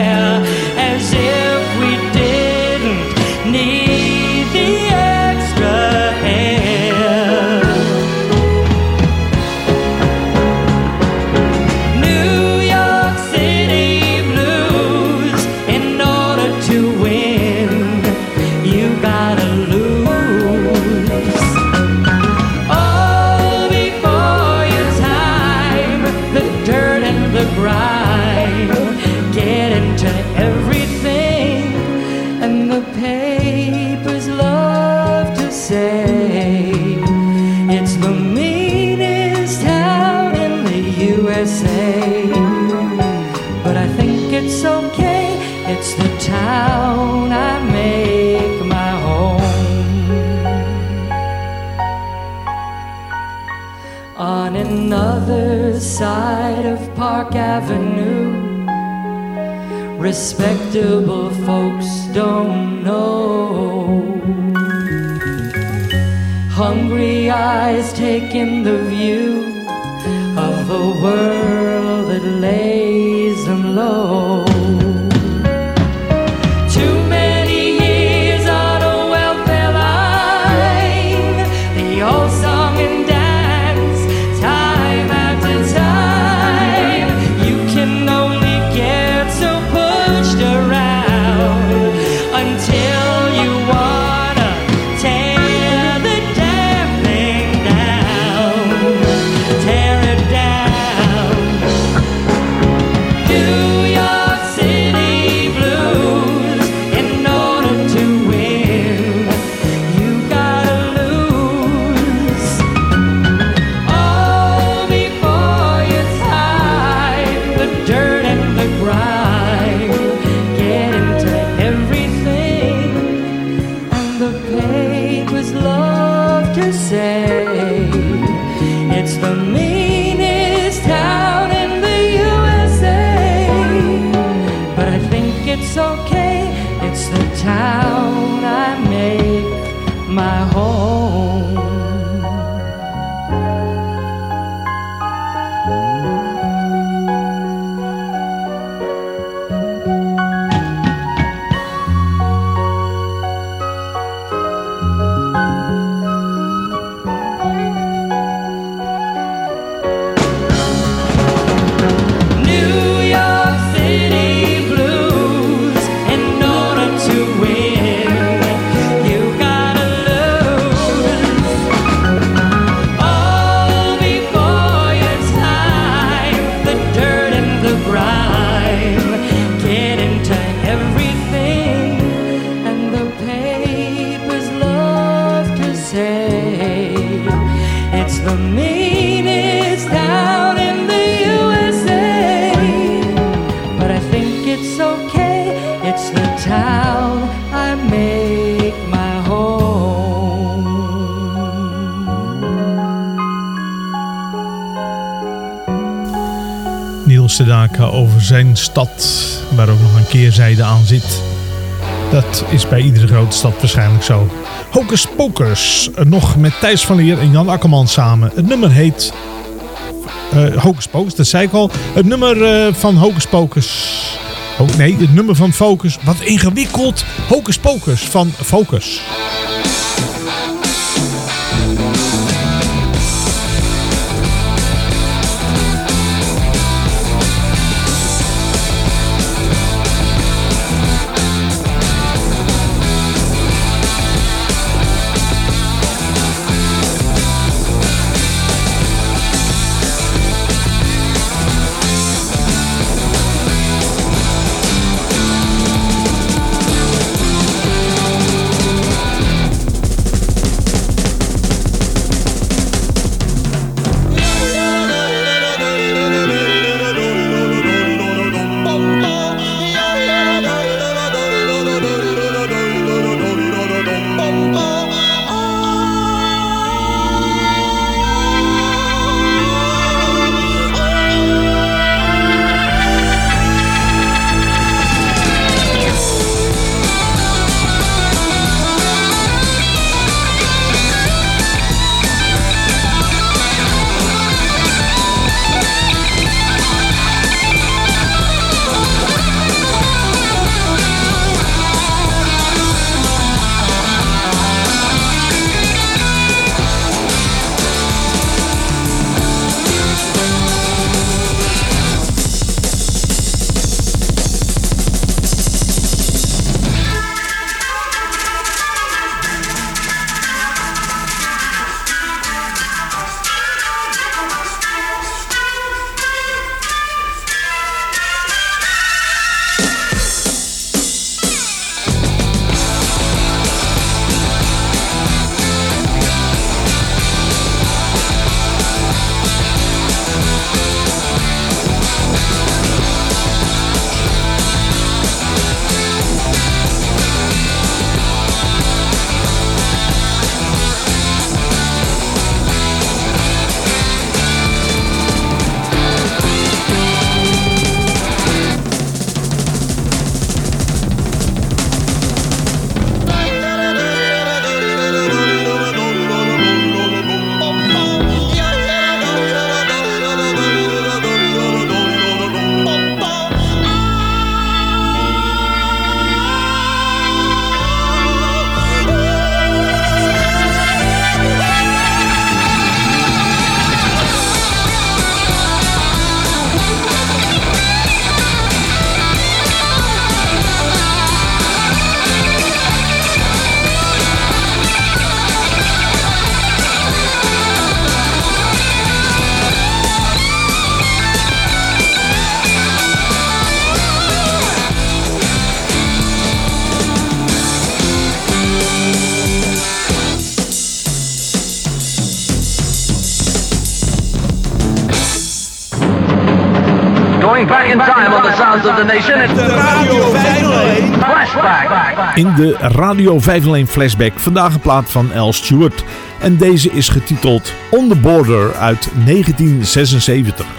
is bij iedere grote stad waarschijnlijk zo. Hocus Pocus, eh, nog met Thijs van Leer en Jan Akkerman samen. Het nummer heet uh, Hocus Pocus, dat zei ik al. Het nummer eh, van Hocus Pocus... Oh, nee, het nummer van Focus. Wat ingewikkeld. Hocus Pocus van Focus. It's the Radio 501 Flashback. In de Radio 501 Flashback vandaag een plaat van Al Stewart. En deze is getiteld On the Border uit 1976.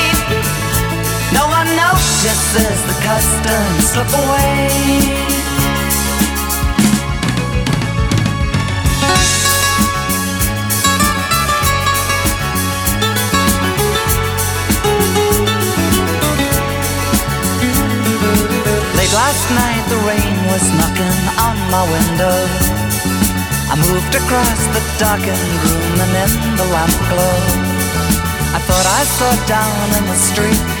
No one notices the customs slip away. Late last night, the rain was knocking on my window. I moved across the darkened room and in the lamp glow. I thought I saw down in the street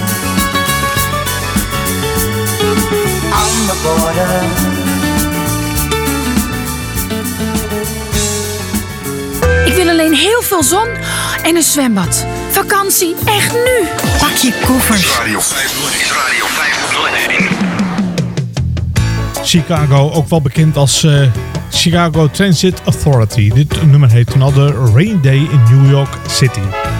On the border. Ik wil alleen heel veel zon en een zwembad. Vakantie, echt nu. Pak je koffers. Radio 501 is Radio 501. Chicago, ook wel bekend als eh, Chicago Transit Authority. Dit nummer heet Another Rain Day in New York City.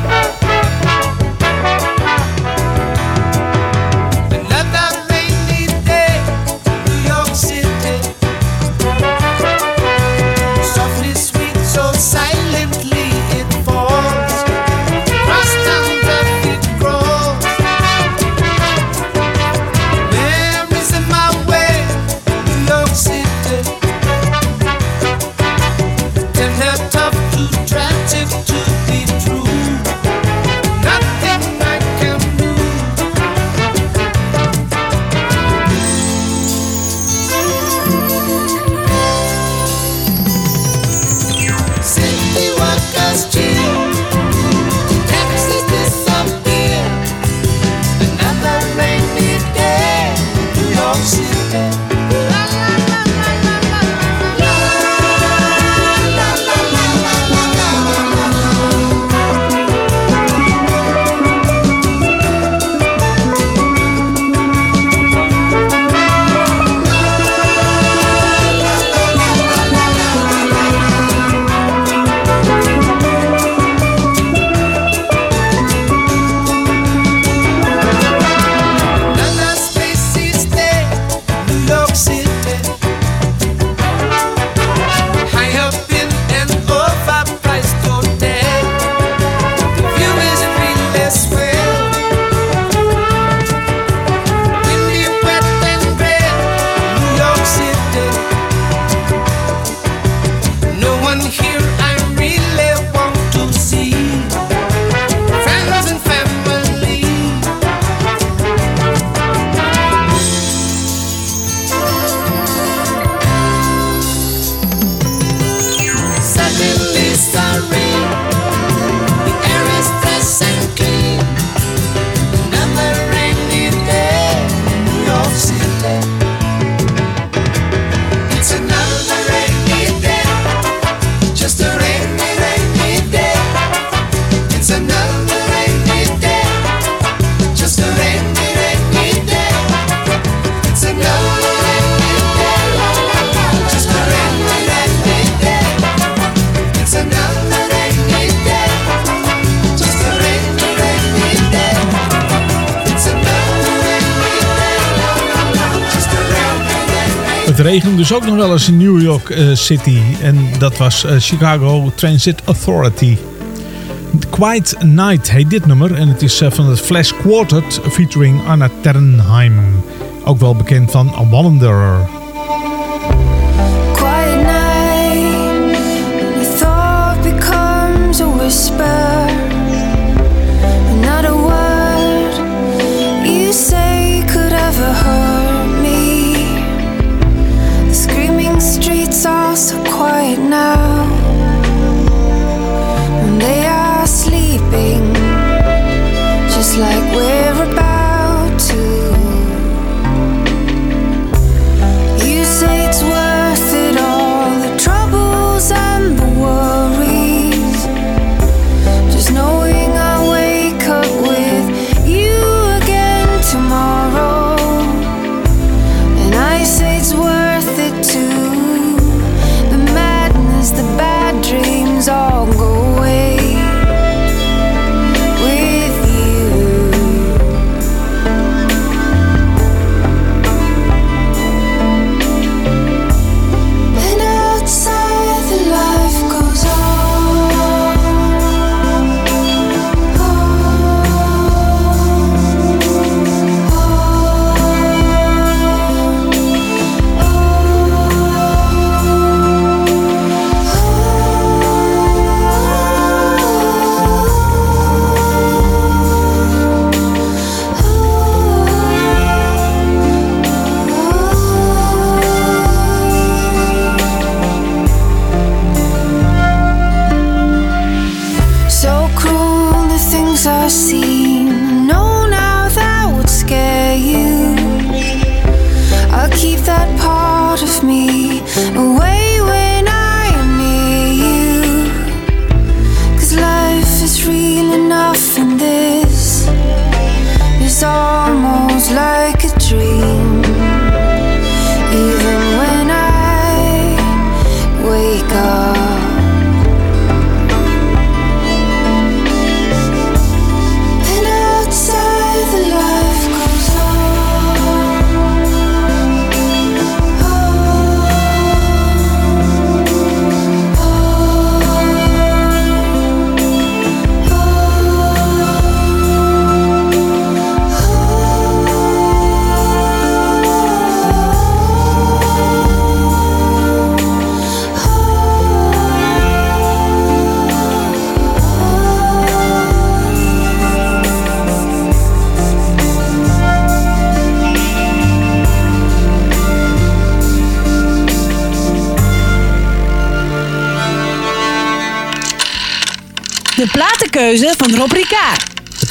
Dus ook nog wel eens in New York eh, City. En dat was eh, Chicago Transit Authority. Quiet Night heet dit nummer. En het is eh, van het Flash Quartet featuring Anna Ternheim. Ook wel bekend van A.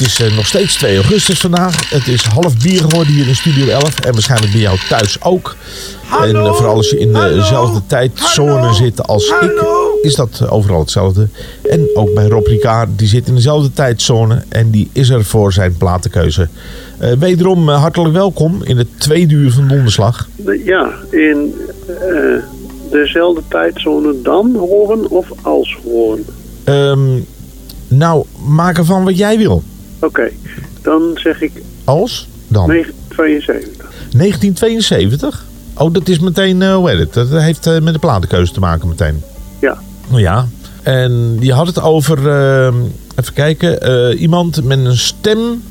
Het is eh, nog steeds 2 augustus vandaag. Het is half bier geworden hier in Studio 11. En waarschijnlijk bij jou thuis ook. en eh, vooral als je in dezelfde tijdzone zit als ik, is dat eh, overal hetzelfde. En ook bij Rob Ricard, die zit in dezelfde tijdzone. En die is er voor zijn platenkeuze. Eh, wederom eh, hartelijk welkom in het tweede uur van Donderslag. Ja, in eh, dezelfde tijdzone dan horen of als horen? Ehm, nou, maak ervan wat jij wil. Oké, dan zeg ik Als? Dan. 1972. 1972? Oh, dat is meteen, eh, hoe heet het? Dat heeft eh, met de platenkeuze te maken meteen. Ja. Nou ja. En je had het over, eh, even kijken, eh, iemand met een stem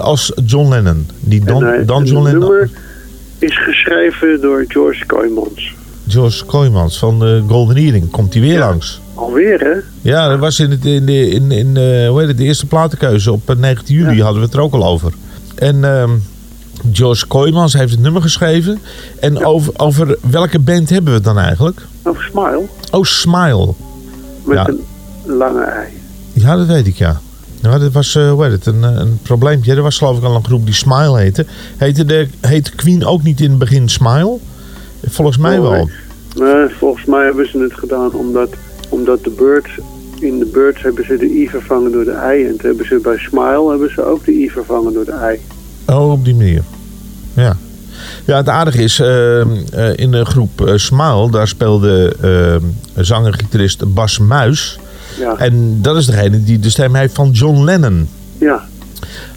als John Lennon. Die En, Dan John Lennon. nummer is geschreven door George Kooijmans. George Kooijmans van de Golden Earring. Komt hij weer langs? Alweer, hè? Ja, dat was in, het, in, de, in, in eh, hoe heet het, de eerste platenkeuze op eh, 19 juli hadden we het er ook al over. En ehm, George Kooijmans heeft het nummer geschreven. En over, over welke band hebben we het dan eigenlijk? Over Smile. Oh, Smile. Met Ja. een lange ei. Ja, dat weet ik, ja. Ja, dat was eh, hoe heet het, een, eh, een probleempje. Er was geloof ik al een groep die Smile heette. Heette, de, heette Queen ook niet in het begin Smile? Volgens mij wel. Maar volgens mij hebben ze het gedaan omdat, omdat de Birds... In de Birds hebben ze de i vervangen door de ei. En hebben ze bij Smile hebben ze ook de i vervangen door de ei. Oh, op die manier. Ja. Ja, het aardige is, eh, eh, in de groep eh, Smile, daar speelde eh, zanger-gitarist Bas Muis. Ja. En dat is degene die de stem heeft van John Lennon. Ja.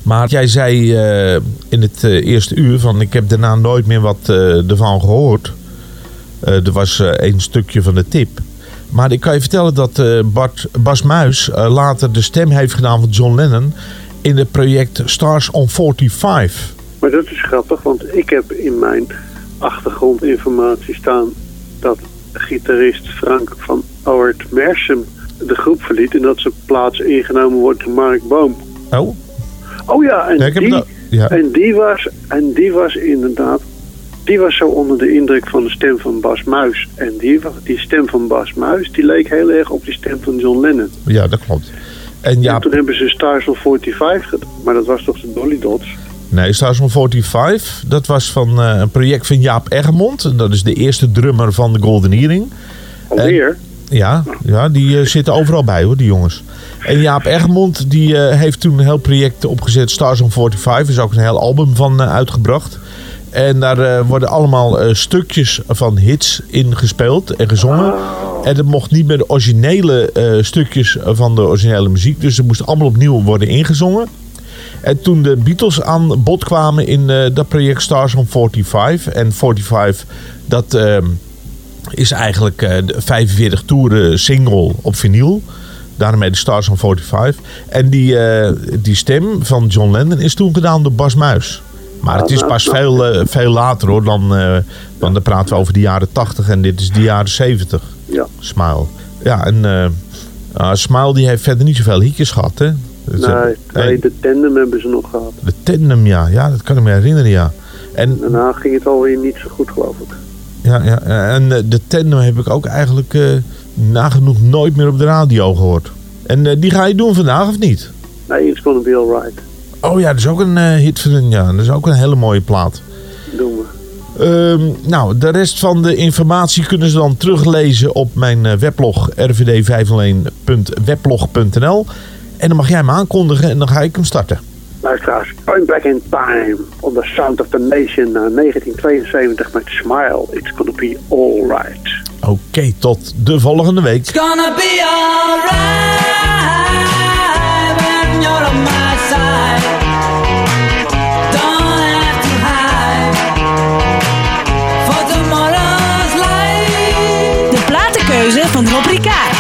Maar jij zei eh, in het eerste uur van ik heb daarna nooit meer wat ervan gehoord. Eh, er was één stukje van de tip. Maar ik kan je vertellen dat eh, Bart, Bas Muis eh, later de stem heeft gedaan van John Lennon in het project Stars on 45. Maar dat is grappig, want ik heb in mijn achtergrondinformatie staan dat gitarist Frank van Oort Mersum de groep verliet en dat zijn plaats ingenomen wordt door Mark Boom. Oh? Oh ja, en, die, ja. en, die was, en die was inderdaad, die was zo onder de indruk van de stem van Bas Muis. En die, die stem van Bas Muis, die leek heel erg op die stem van John Lennon. Ja, dat klopt. En En ja, toen hebben ze Stars of 45 gedaan, maar dat was toch de Dolly Dots? nee, Stars on 45, dat was van eh, een project van Jaap Egmond. Dat is de eerste drummer van de Golden Earring. Alweer? Ja, ja die eh, zitten overal bij hoor, die jongens. En Jaap Egmond die eh, heeft toen een heel project opgezet. Stars on 45 Er is ook een heel album van uitgebracht. En daar eh, worden allemaal eh, stukjes van hits in gespeeld en gezongen. En het mocht niet meer de originele eh, stukjes van de originele muziek. Dus het moest allemaal opnieuw worden ingezongen. En toen de Beatles aan bod kwamen in dat project Stars on 45. En 45, dat ehm, is eigenlijk de 45 toeren single op vinyl. Daarmee de Stars on 45. En die, die stem van John Lennon is toen gedaan door Bas Muis. Maar het is pas veel, eh, veel later hoor. Dan, eh, want dan praten we over de jaren 80 en dit is de jaren 70. Ja. Smile. Ja, en ah, Smile die heeft verder niet zoveel hitjes gehad hè. Dus, Nee, nee, de tandem hebben ze nog gehad. de Tandem, ja. ja, dat kan ik me herinneren, ja. En, Daarna ging het alweer niet zo goed, geloof ik. ja, ja, en de Tandem heb ik ook eigenlijk nagenoeg nooit meer op de radio gehoord. En die ga je doen vandaag of niet? Nee, it's gonna be alright. Oh ja, dat is ook een eh, hit van een, ja, dat is ook een hele mooie plaat. Doen we. Ehm, nou, de rest van de informatie kunnen ze dan teruglezen op mijn eh, weblog rvd501.weblog.nl. En dan mag jij hem aankondigen en dan ga ik hem starten. Luisteraars, Going Back in Time on the Sound of the Nation naar 1972 met Smile. It's gonna be alright. Oké, tot de volgende week. gonna be alright Platenkeuze van Rob.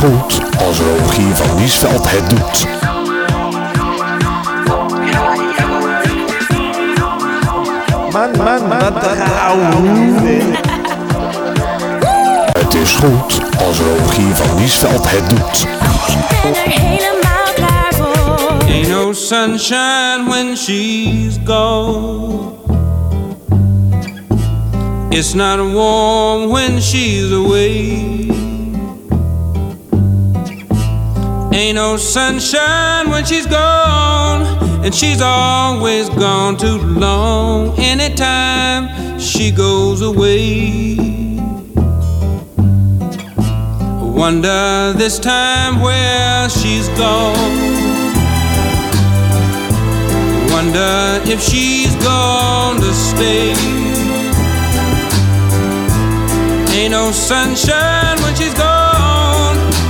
Goed als Rogier van Liesveld het doet. Man, man, man. Het is goed als Rogier van Liesveld het doet. helemaal klaar voor. Ain't no sunshine when she's gone. It's not warm when she's away. Ain't no sunshine when she's gone, and she's always gone too long. Anytime she goes away. I Wonder this time where she's gone. I Wonder if she's gonna stay. Ain't no sunshine when she's gone,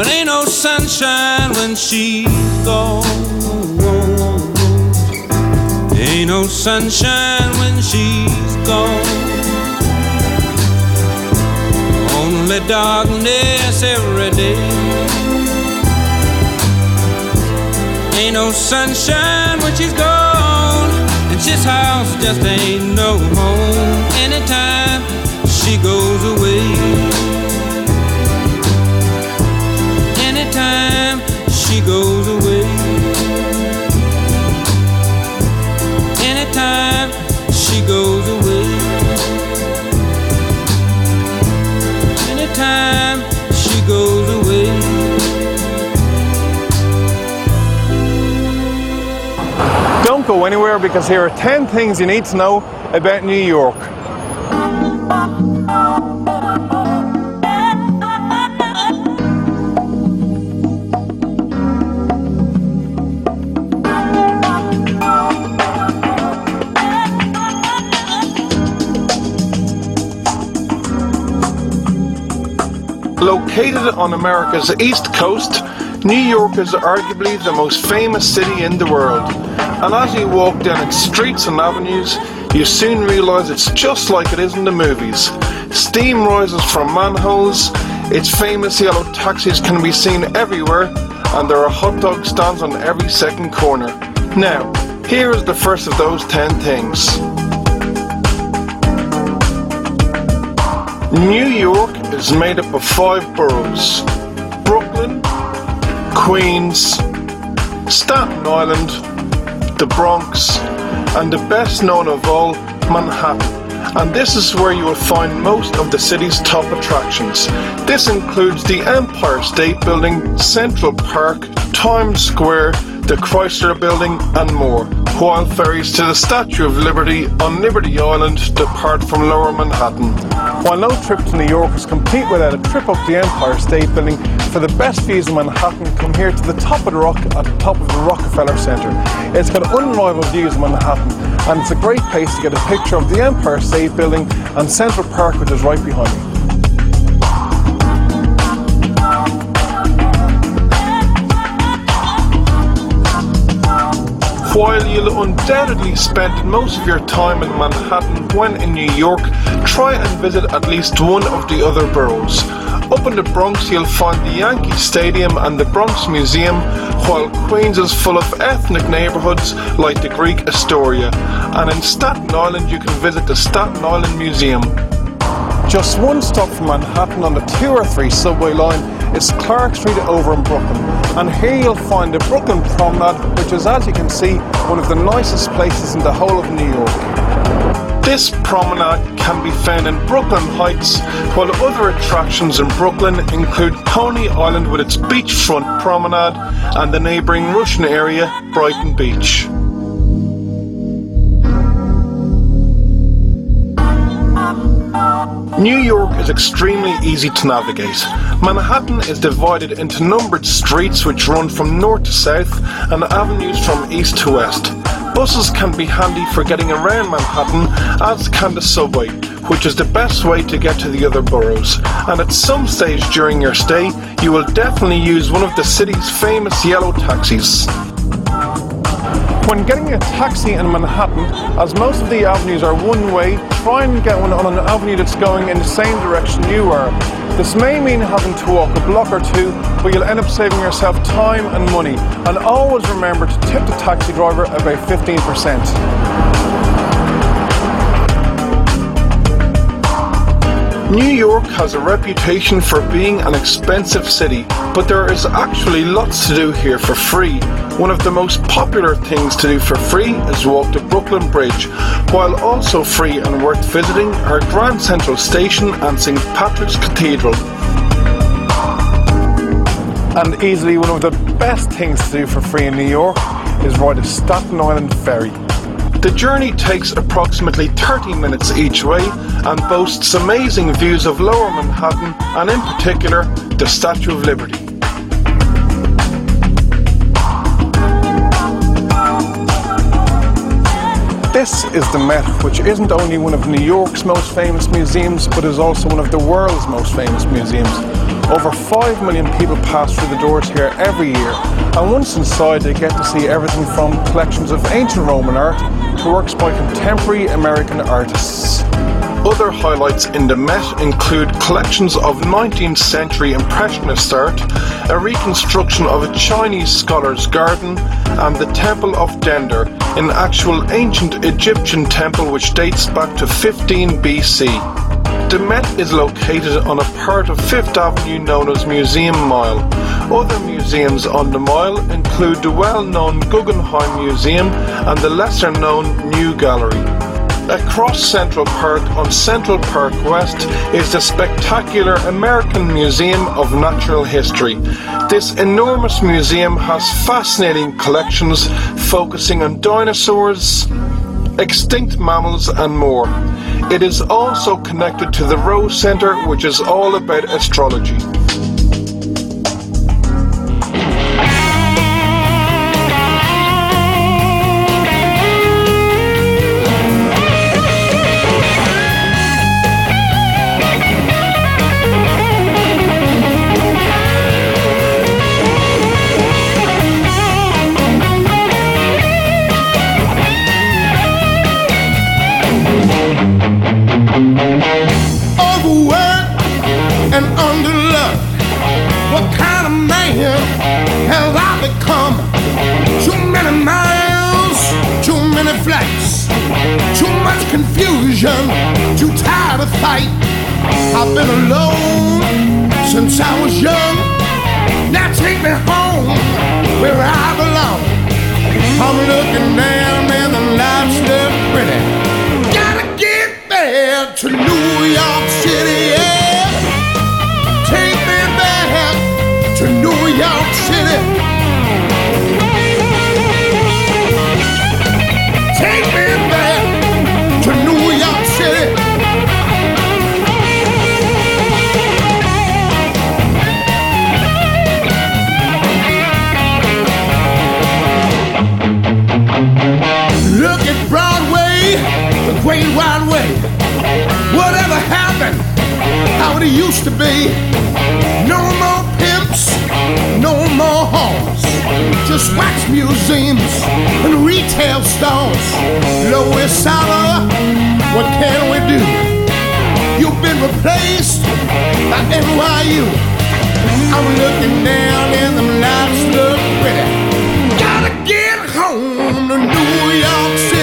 but ain't no sunshine when she's gone. Ain't no sunshine when she's gone. Only darkness every day. Ain't no sunshine when she's gone, and this house just ain't no home. Anytime she goes away. Go anywhere because here are 10 things you need to know about New York. Located on America's east coast, New York is arguably the most famous city in the world. And as you walk down its streets and avenues, you soon realize it's just like it is in the movies. Steam rises from manholes, its famous yellow taxis can be seen everywhere, and there are hot dog stands on every second corner. Now, here is the first of those 10 things. New York is made up of five boroughs Brooklyn, Queens, Staten Island, the Bronx, and the best known of all, Manhattan. And this is where you will find most of the city's top attractions. This includes the Empire State Building, Central Park, Times Square, the Chrysler Building, and more. While ferries to the Statue of Liberty on Liberty Island depart from Lower Manhattan. While no trip to New York is complete without a trip up the Empire State Building, for the best views of Manhattan, come here to the top of the rock at the top of the Rockefeller Center. It's got unrivaled views of Manhattan, and it's a great place to get a picture of the Empire State Building and Central Park, which is right behind me. While you'll undoubtedly spend most of your time in Manhattan when in New York, try and visit at least one of the other boroughs. Up in the Bronx, you'll find the Yankee Stadium and the Bronx Museum, while Queens is full of ethnic neighborhoods like the Greek Astoria. And in Staten Island, you can visit the Staten Island Museum. Just one stop from Manhattan on the 2 or 3 subway line is Clark Street over in Brooklyn. And here you'll find the Brooklyn Promenade, which is, as you can see, one of the nicest places in the whole of New York. This promenade can be found in Brooklyn Heights, while other attractions in Brooklyn include Coney Island with its beachfront promenade and the neighbouring Russian area, Brighton Beach. New York is extremely easy to navigate. Manhattan is divided into numbered streets which run from north to south and avenues from east to west. Buses can be handy for getting around Manhattan, as can the subway, which is the best way to get to the other boroughs. And at some stage during your stay, you will definitely use one of the city's famous yellow taxis. When getting a taxi in Manhattan, as most of the avenues are one way, try and get one on an avenue that's going in the same direction you are. This may mean having to walk a block or two, but you'll end up saving yourself time and money. And always remember to tip the taxi driver about 15%. New York has a reputation for being an expensive city, but there is actually lots to do here for free. One of the most popular things to do for free is walk the Brooklyn Bridge, while also free and worth visiting are Grand Central Station and St. Patrick's Cathedral. And easily one of the best things to do for free in New York is ride a Staten Island ferry. The journey takes approximately 30 minutes each way and boasts amazing views of lower Manhattan and, in particular, the Statue of Liberty. This is the Met, which isn't only one of New York's most famous museums, but is also one of the world's most famous museums. Over 5 million people pass through the doors here every year, and once inside, they get to see everything from collections of ancient Roman art to works by contemporary American artists. Other highlights in the Met include collections of 19th century Impressionist art, a reconstruction of a Chinese scholar's garden, and the Temple of Dendur, an actual ancient Egyptian temple which dates back to 15 BC. The Met is located on a part of Fifth Avenue known as Museum Mile. Other museums on the mile include the well-known Guggenheim Museum and the lesser-known New Gallery. Across Central Park on Central Park West is the spectacular American Museum of Natural History. This enormous museum has fascinating collections focusing on dinosaurs, extinct mammals, and more. It is also connected to the Rose Center, which is all about astrology. How it used to be. No more pimps, no more hoes. Just wax museums and retail stores. Lower Sala, what can we do? You've been replaced by NYU. I'm looking down and the lights look pretty. Gotta get home to New York City.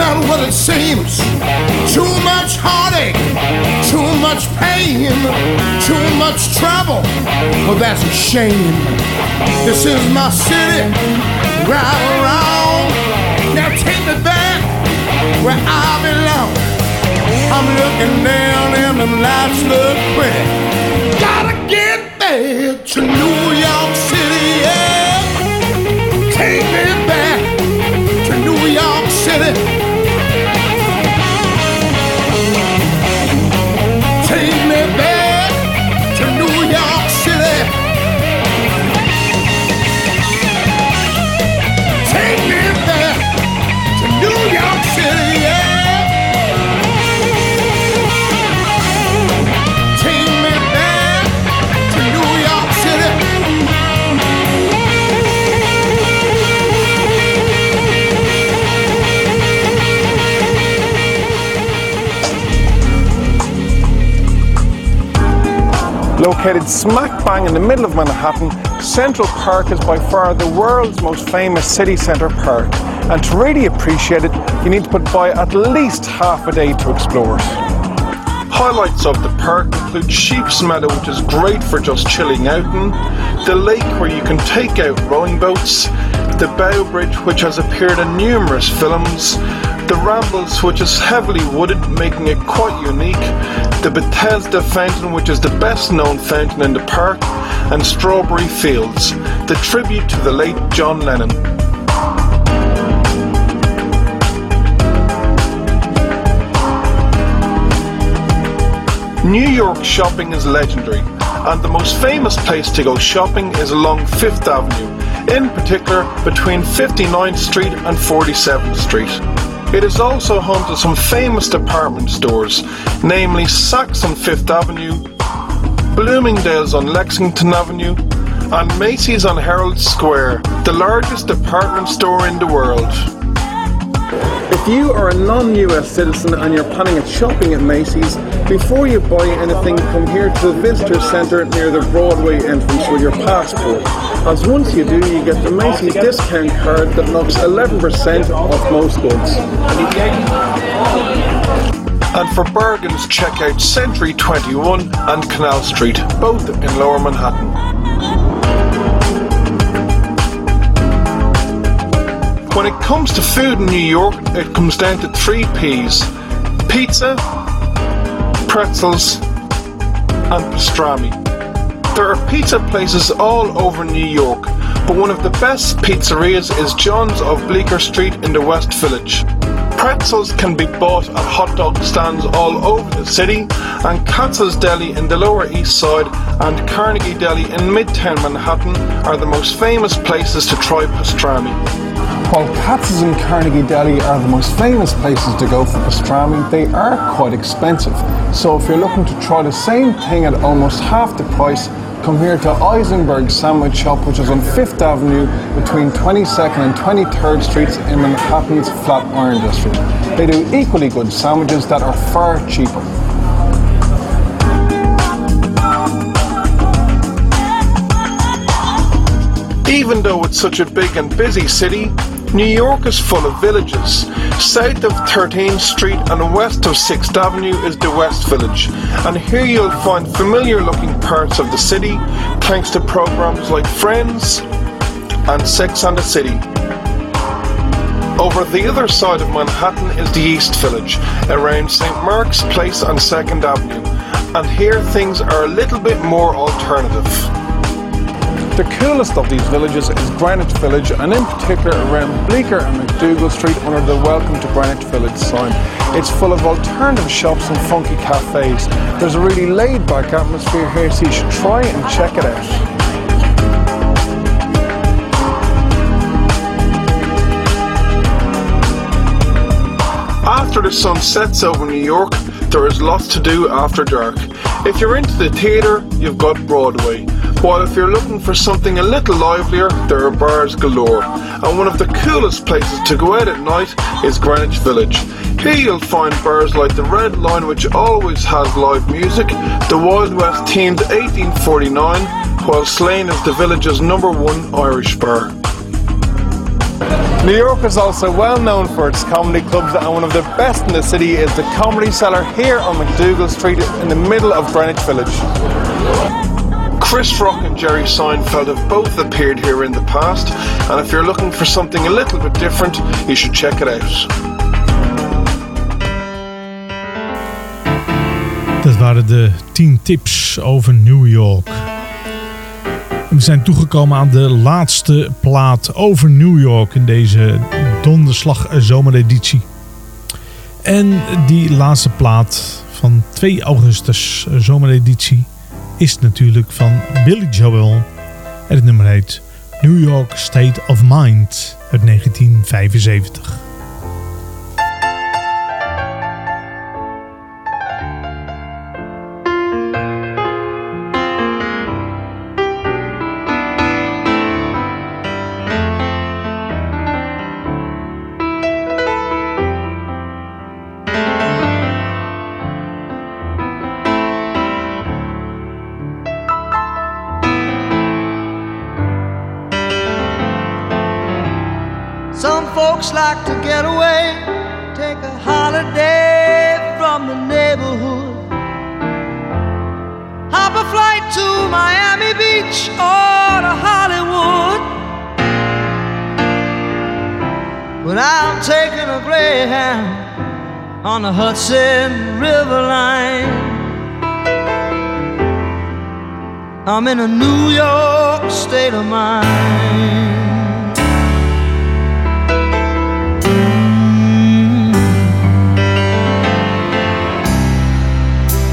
Not what it seems. Too much heartache, too much pain, too much trouble. Oh, that's a shame. This is my city, right wrong. Now take me back where I belong. I'm looking down and the lights look pretty. Gotta get there to New York City, yeah. Take me back to New York City. Located smack bang in the middle of Manhattan, Central Park is by far the world's most famous city centre park. And to really appreciate it, you need to put by at least half a day to explore it. Highlights of the park include Sheep's Meadow, which is great for just chilling out in, the lake where you can take out rowing boats, the Bow Bridge, which has appeared in numerous films, the Rambles, which is heavily wooded, making it quite unique, the Bethesda Fountain, which is the best known fountain in the park, and Strawberry Fields, the tribute to the late John Lennon. New York shopping is legendary, and the most famous place to go shopping is along Fifth Avenue, in particular between 59th Street and 47th Street. It is also home to some famous department stores, namely Saks on Fifth Avenue, Bloomingdale's on Lexington Avenue, and Macy's on Herald Square, the largest department store in the world. If you are a non-US citizen and you're planning on shopping at Macy's, before you buy anything, come here to the visitor center near the Broadway entrance with your passport. As once you do, you get the Macy's discount card that knocks 11% off most goods. And for bargains, check out Century 21 and Canal Street, both in Lower Manhattan. When it comes to food in New York, it comes down to three P's pizza, pretzels, and pastrami. There are pizza places all over New York, but one of the best pizzerias is John's of Bleecker Street in the West Village. Pretzels can be bought at hot dog stands all over the city, and Katz's Deli in the Lower East Side and Carnegie Deli in Midtown Manhattan are the most famous places to try pastrami. While Katz's and Carnegie Deli are the most famous places to go for pastrami, they are quite expensive. So if you're looking to try the same thing at almost half the price, come here to Eisenberg Sandwich Shop, which is on Fifth Avenue between 22nd and 23rd Streets in Manhattan's Flatiron District. They do equally good sandwiches that are far cheaper. Even though it's such a big and busy city, New York is full of villages. South of 13th Street and west of 6th Avenue is the West Village, and here you'll find familiar looking parts of the city thanks to programs like Friends and Sex and the City. Over the other side of Manhattan is the East Village, around St. Mark's Place and 2nd Avenue, and here things are a little bit more alternative. The coolest of these villages is Greenwich Village, and in particular around Bleecker and MacDougal Street under the Welcome to Greenwich Village sign. It's full of alternative shops and funky cafes. There's a really laid back atmosphere here, so you should try and check it out. After the sun sets over New York, there is lots to do after dark. If you're into the theatre, you've got Broadway. While if you're looking for something a little livelier, there are bars galore. And one of the coolest places to go out at night is Greenwich Village. Here you'll find bars like the Red Lion, which always has live music, the Wild West themed 1849, while Slane is the village's number one Irish bar. New York is also well known for its comedy clubs, and one of the best in the city is the Comedy Cellar here on MacDougal Street in the middle of Greenwich Village. Chris Rock and Jerry Seinfeld have both appeared here in the past, and if you're looking for something a little bit different, you should check it out. Dat waren de 10 tips over New York. We zijn toegekomen aan de laatste plaat over New York in deze donderslag zomereditie. En die laatste plaat van 2 augustus zomereditie is natuurlijk van Billy Joel. Het nummer heet New York State of Mind uit 1975. On the Hudson River line. I'm in a New York state of mind. Mm.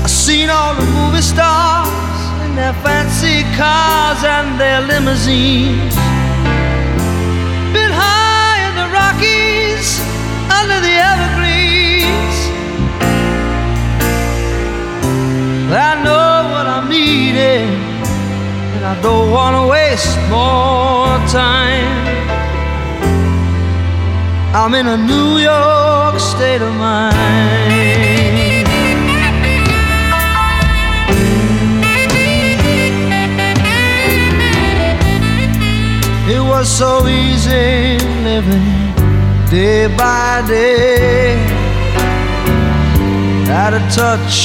I've seen all the movie stars in their fancy cars and their limousines. Don't want to waste more time. I'm in a New York state of mind. It was so easy living day by day. Out a touch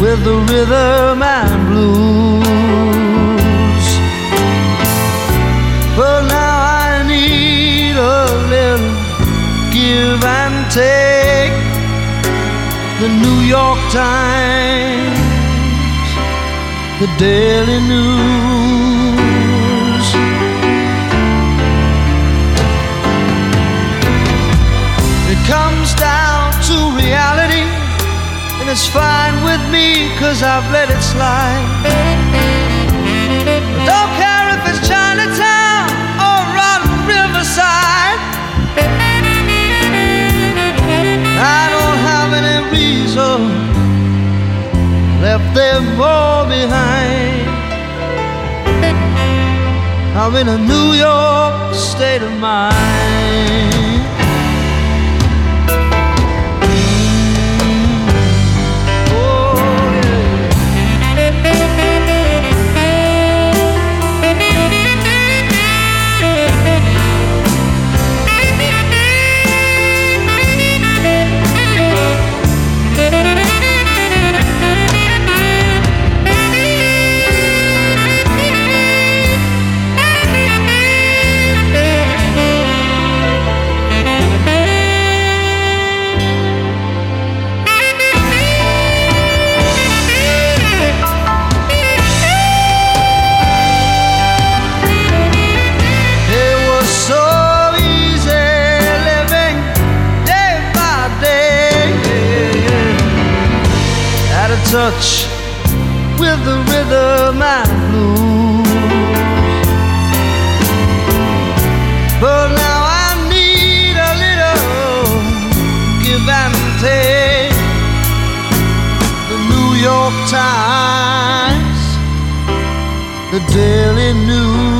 with the rhythm and blues. Take. The New York Times, the Daily News. It comes down to reality, and it's fine with me, cause I've let it slide. I don't care if it's Chinatown reason left them all behind. I'm in a New York state of mind. Touch with the rhythm and blues. But now I need a little give and take. The New York Times, the Daily News.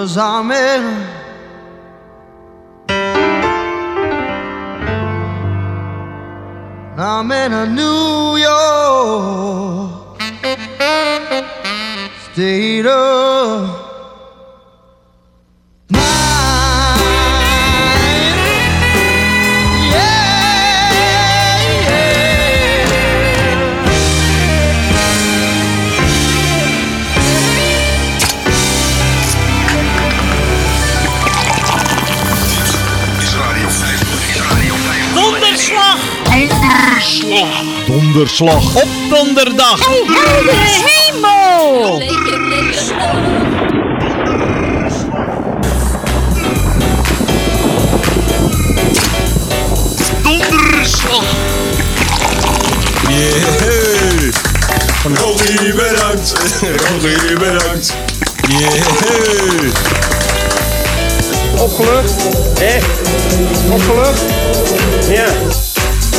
A I'm in a New Donderslag! Donderslag! Op donderdag! heldere hemel! Donderslag! Yeah! Rogie, bedankt! Rogie, bedankt! Yeah! Opgelucht? Hé? Opgelucht? Ja.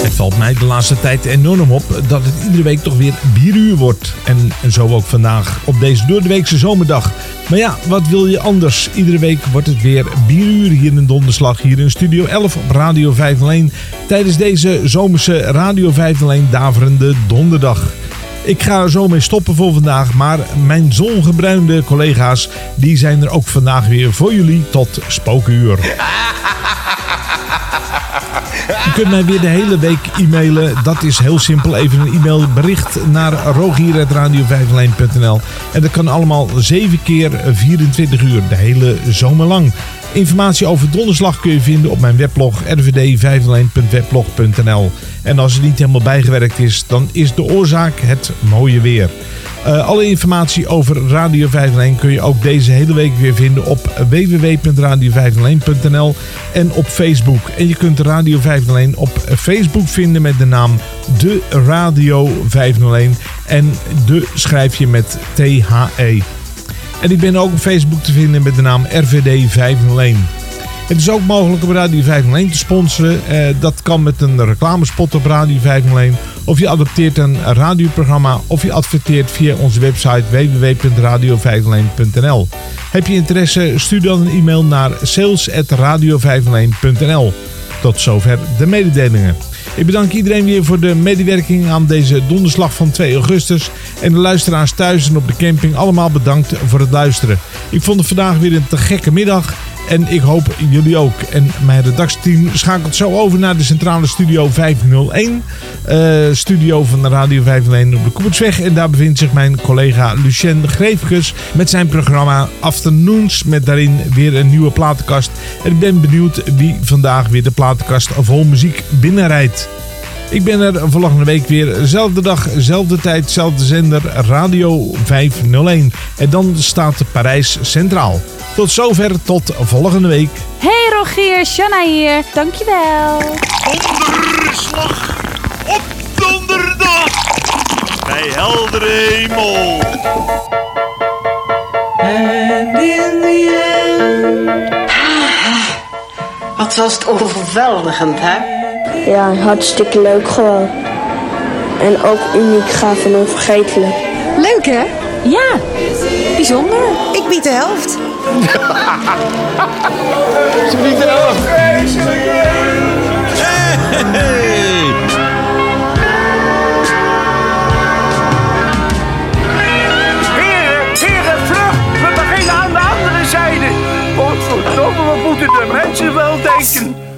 Het valt mij de laatste tijd enorm op dat het iedere week toch weer bieruur wordt. En zo ook vandaag op deze doordeweekse zomerdag. Maar ja, wat wil je anders? Iedere week wordt het weer bieruur hier in Donderslag. Hier in Studio 11 op Radio 501. Tijdens deze zomerse Radio 501 daverende donderdag. Ik ga er zo mee stoppen voor vandaag, maar mijn zongebruinde collega's die zijn er ook vandaag weer voor jullie tot spookuur. <laughs> <laughs> Je kunt mij weer de hele week e-mailen. Dat is heel simpel. Even een e-mailbericht naar rogier.radio501.nl En dat kan allemaal 7 keer 24 uur, de hele zomer lang. Informatie over donderslag kun je vinden op mijn weblog rvd501.weblog.nl En als het niet helemaal bijgewerkt is, dan is de oorzaak het mooie weer. Eh, alle informatie over Radio 501 kun je ook deze hele week weer vinden op www.radio501.nl en op Facebook. En je kunt Radio 501 op Facebook vinden met de naam De Radio 501 en de schrijf je met T-H-E. En ik ben ook op Facebook te vinden met de naam RVD 501. Het is ook mogelijk om Radio 501 te sponsoren. Eh, dat kan met een reclamespot op Radio 501. Of je adopteert een radioprogramma. Of je adverteert via onze website www.radio501.nl. Heb je interesse? Stuur dan een e-mail naar sales.radio501.nl. Tot zover de mededelingen. Ik bedank iedereen weer voor de medewerking aan deze donderslag van 2 augustus. En de luisteraars thuis en op de camping allemaal bedankt voor het luisteren. Ik vond het vandaag weer een te gekke middag. En ik hoop jullie ook. En mijn redactieteam schakelt zo over naar de centrale studio 501. eh, studio van de Radio 501 op de Koepersweg. En daar bevindt zich mijn collega Lucien Greefkes met zijn programma Afternoons. Met daarin weer een nieuwe platenkast. En ik ben benieuwd wie vandaag weer de platenkast vol muziek binnenrijdt. Ik ben er volgende week weer. Zelfde dag, zelfde tijd, zelfde zender. Radio 501. En dan staat Parijs centraal. Tot zover, tot volgende week. Hey Rogier, Shanna hier. Dankjewel. Donderslag op donderdag bij heldere hemel. And in the end. Wat was het overweldigend, hè? Ja, hartstikke leuk gewoon. En ook uniek, gaaf en onvergetelijk. Leuk hè? Ja, bijzonder. Ik bied de helft. <laughs> Ze biedt de helft. Hey. Heren, heren, vlug. We beginnen aan de andere zijde. Godverdomme, we voeten de mensen wel denken.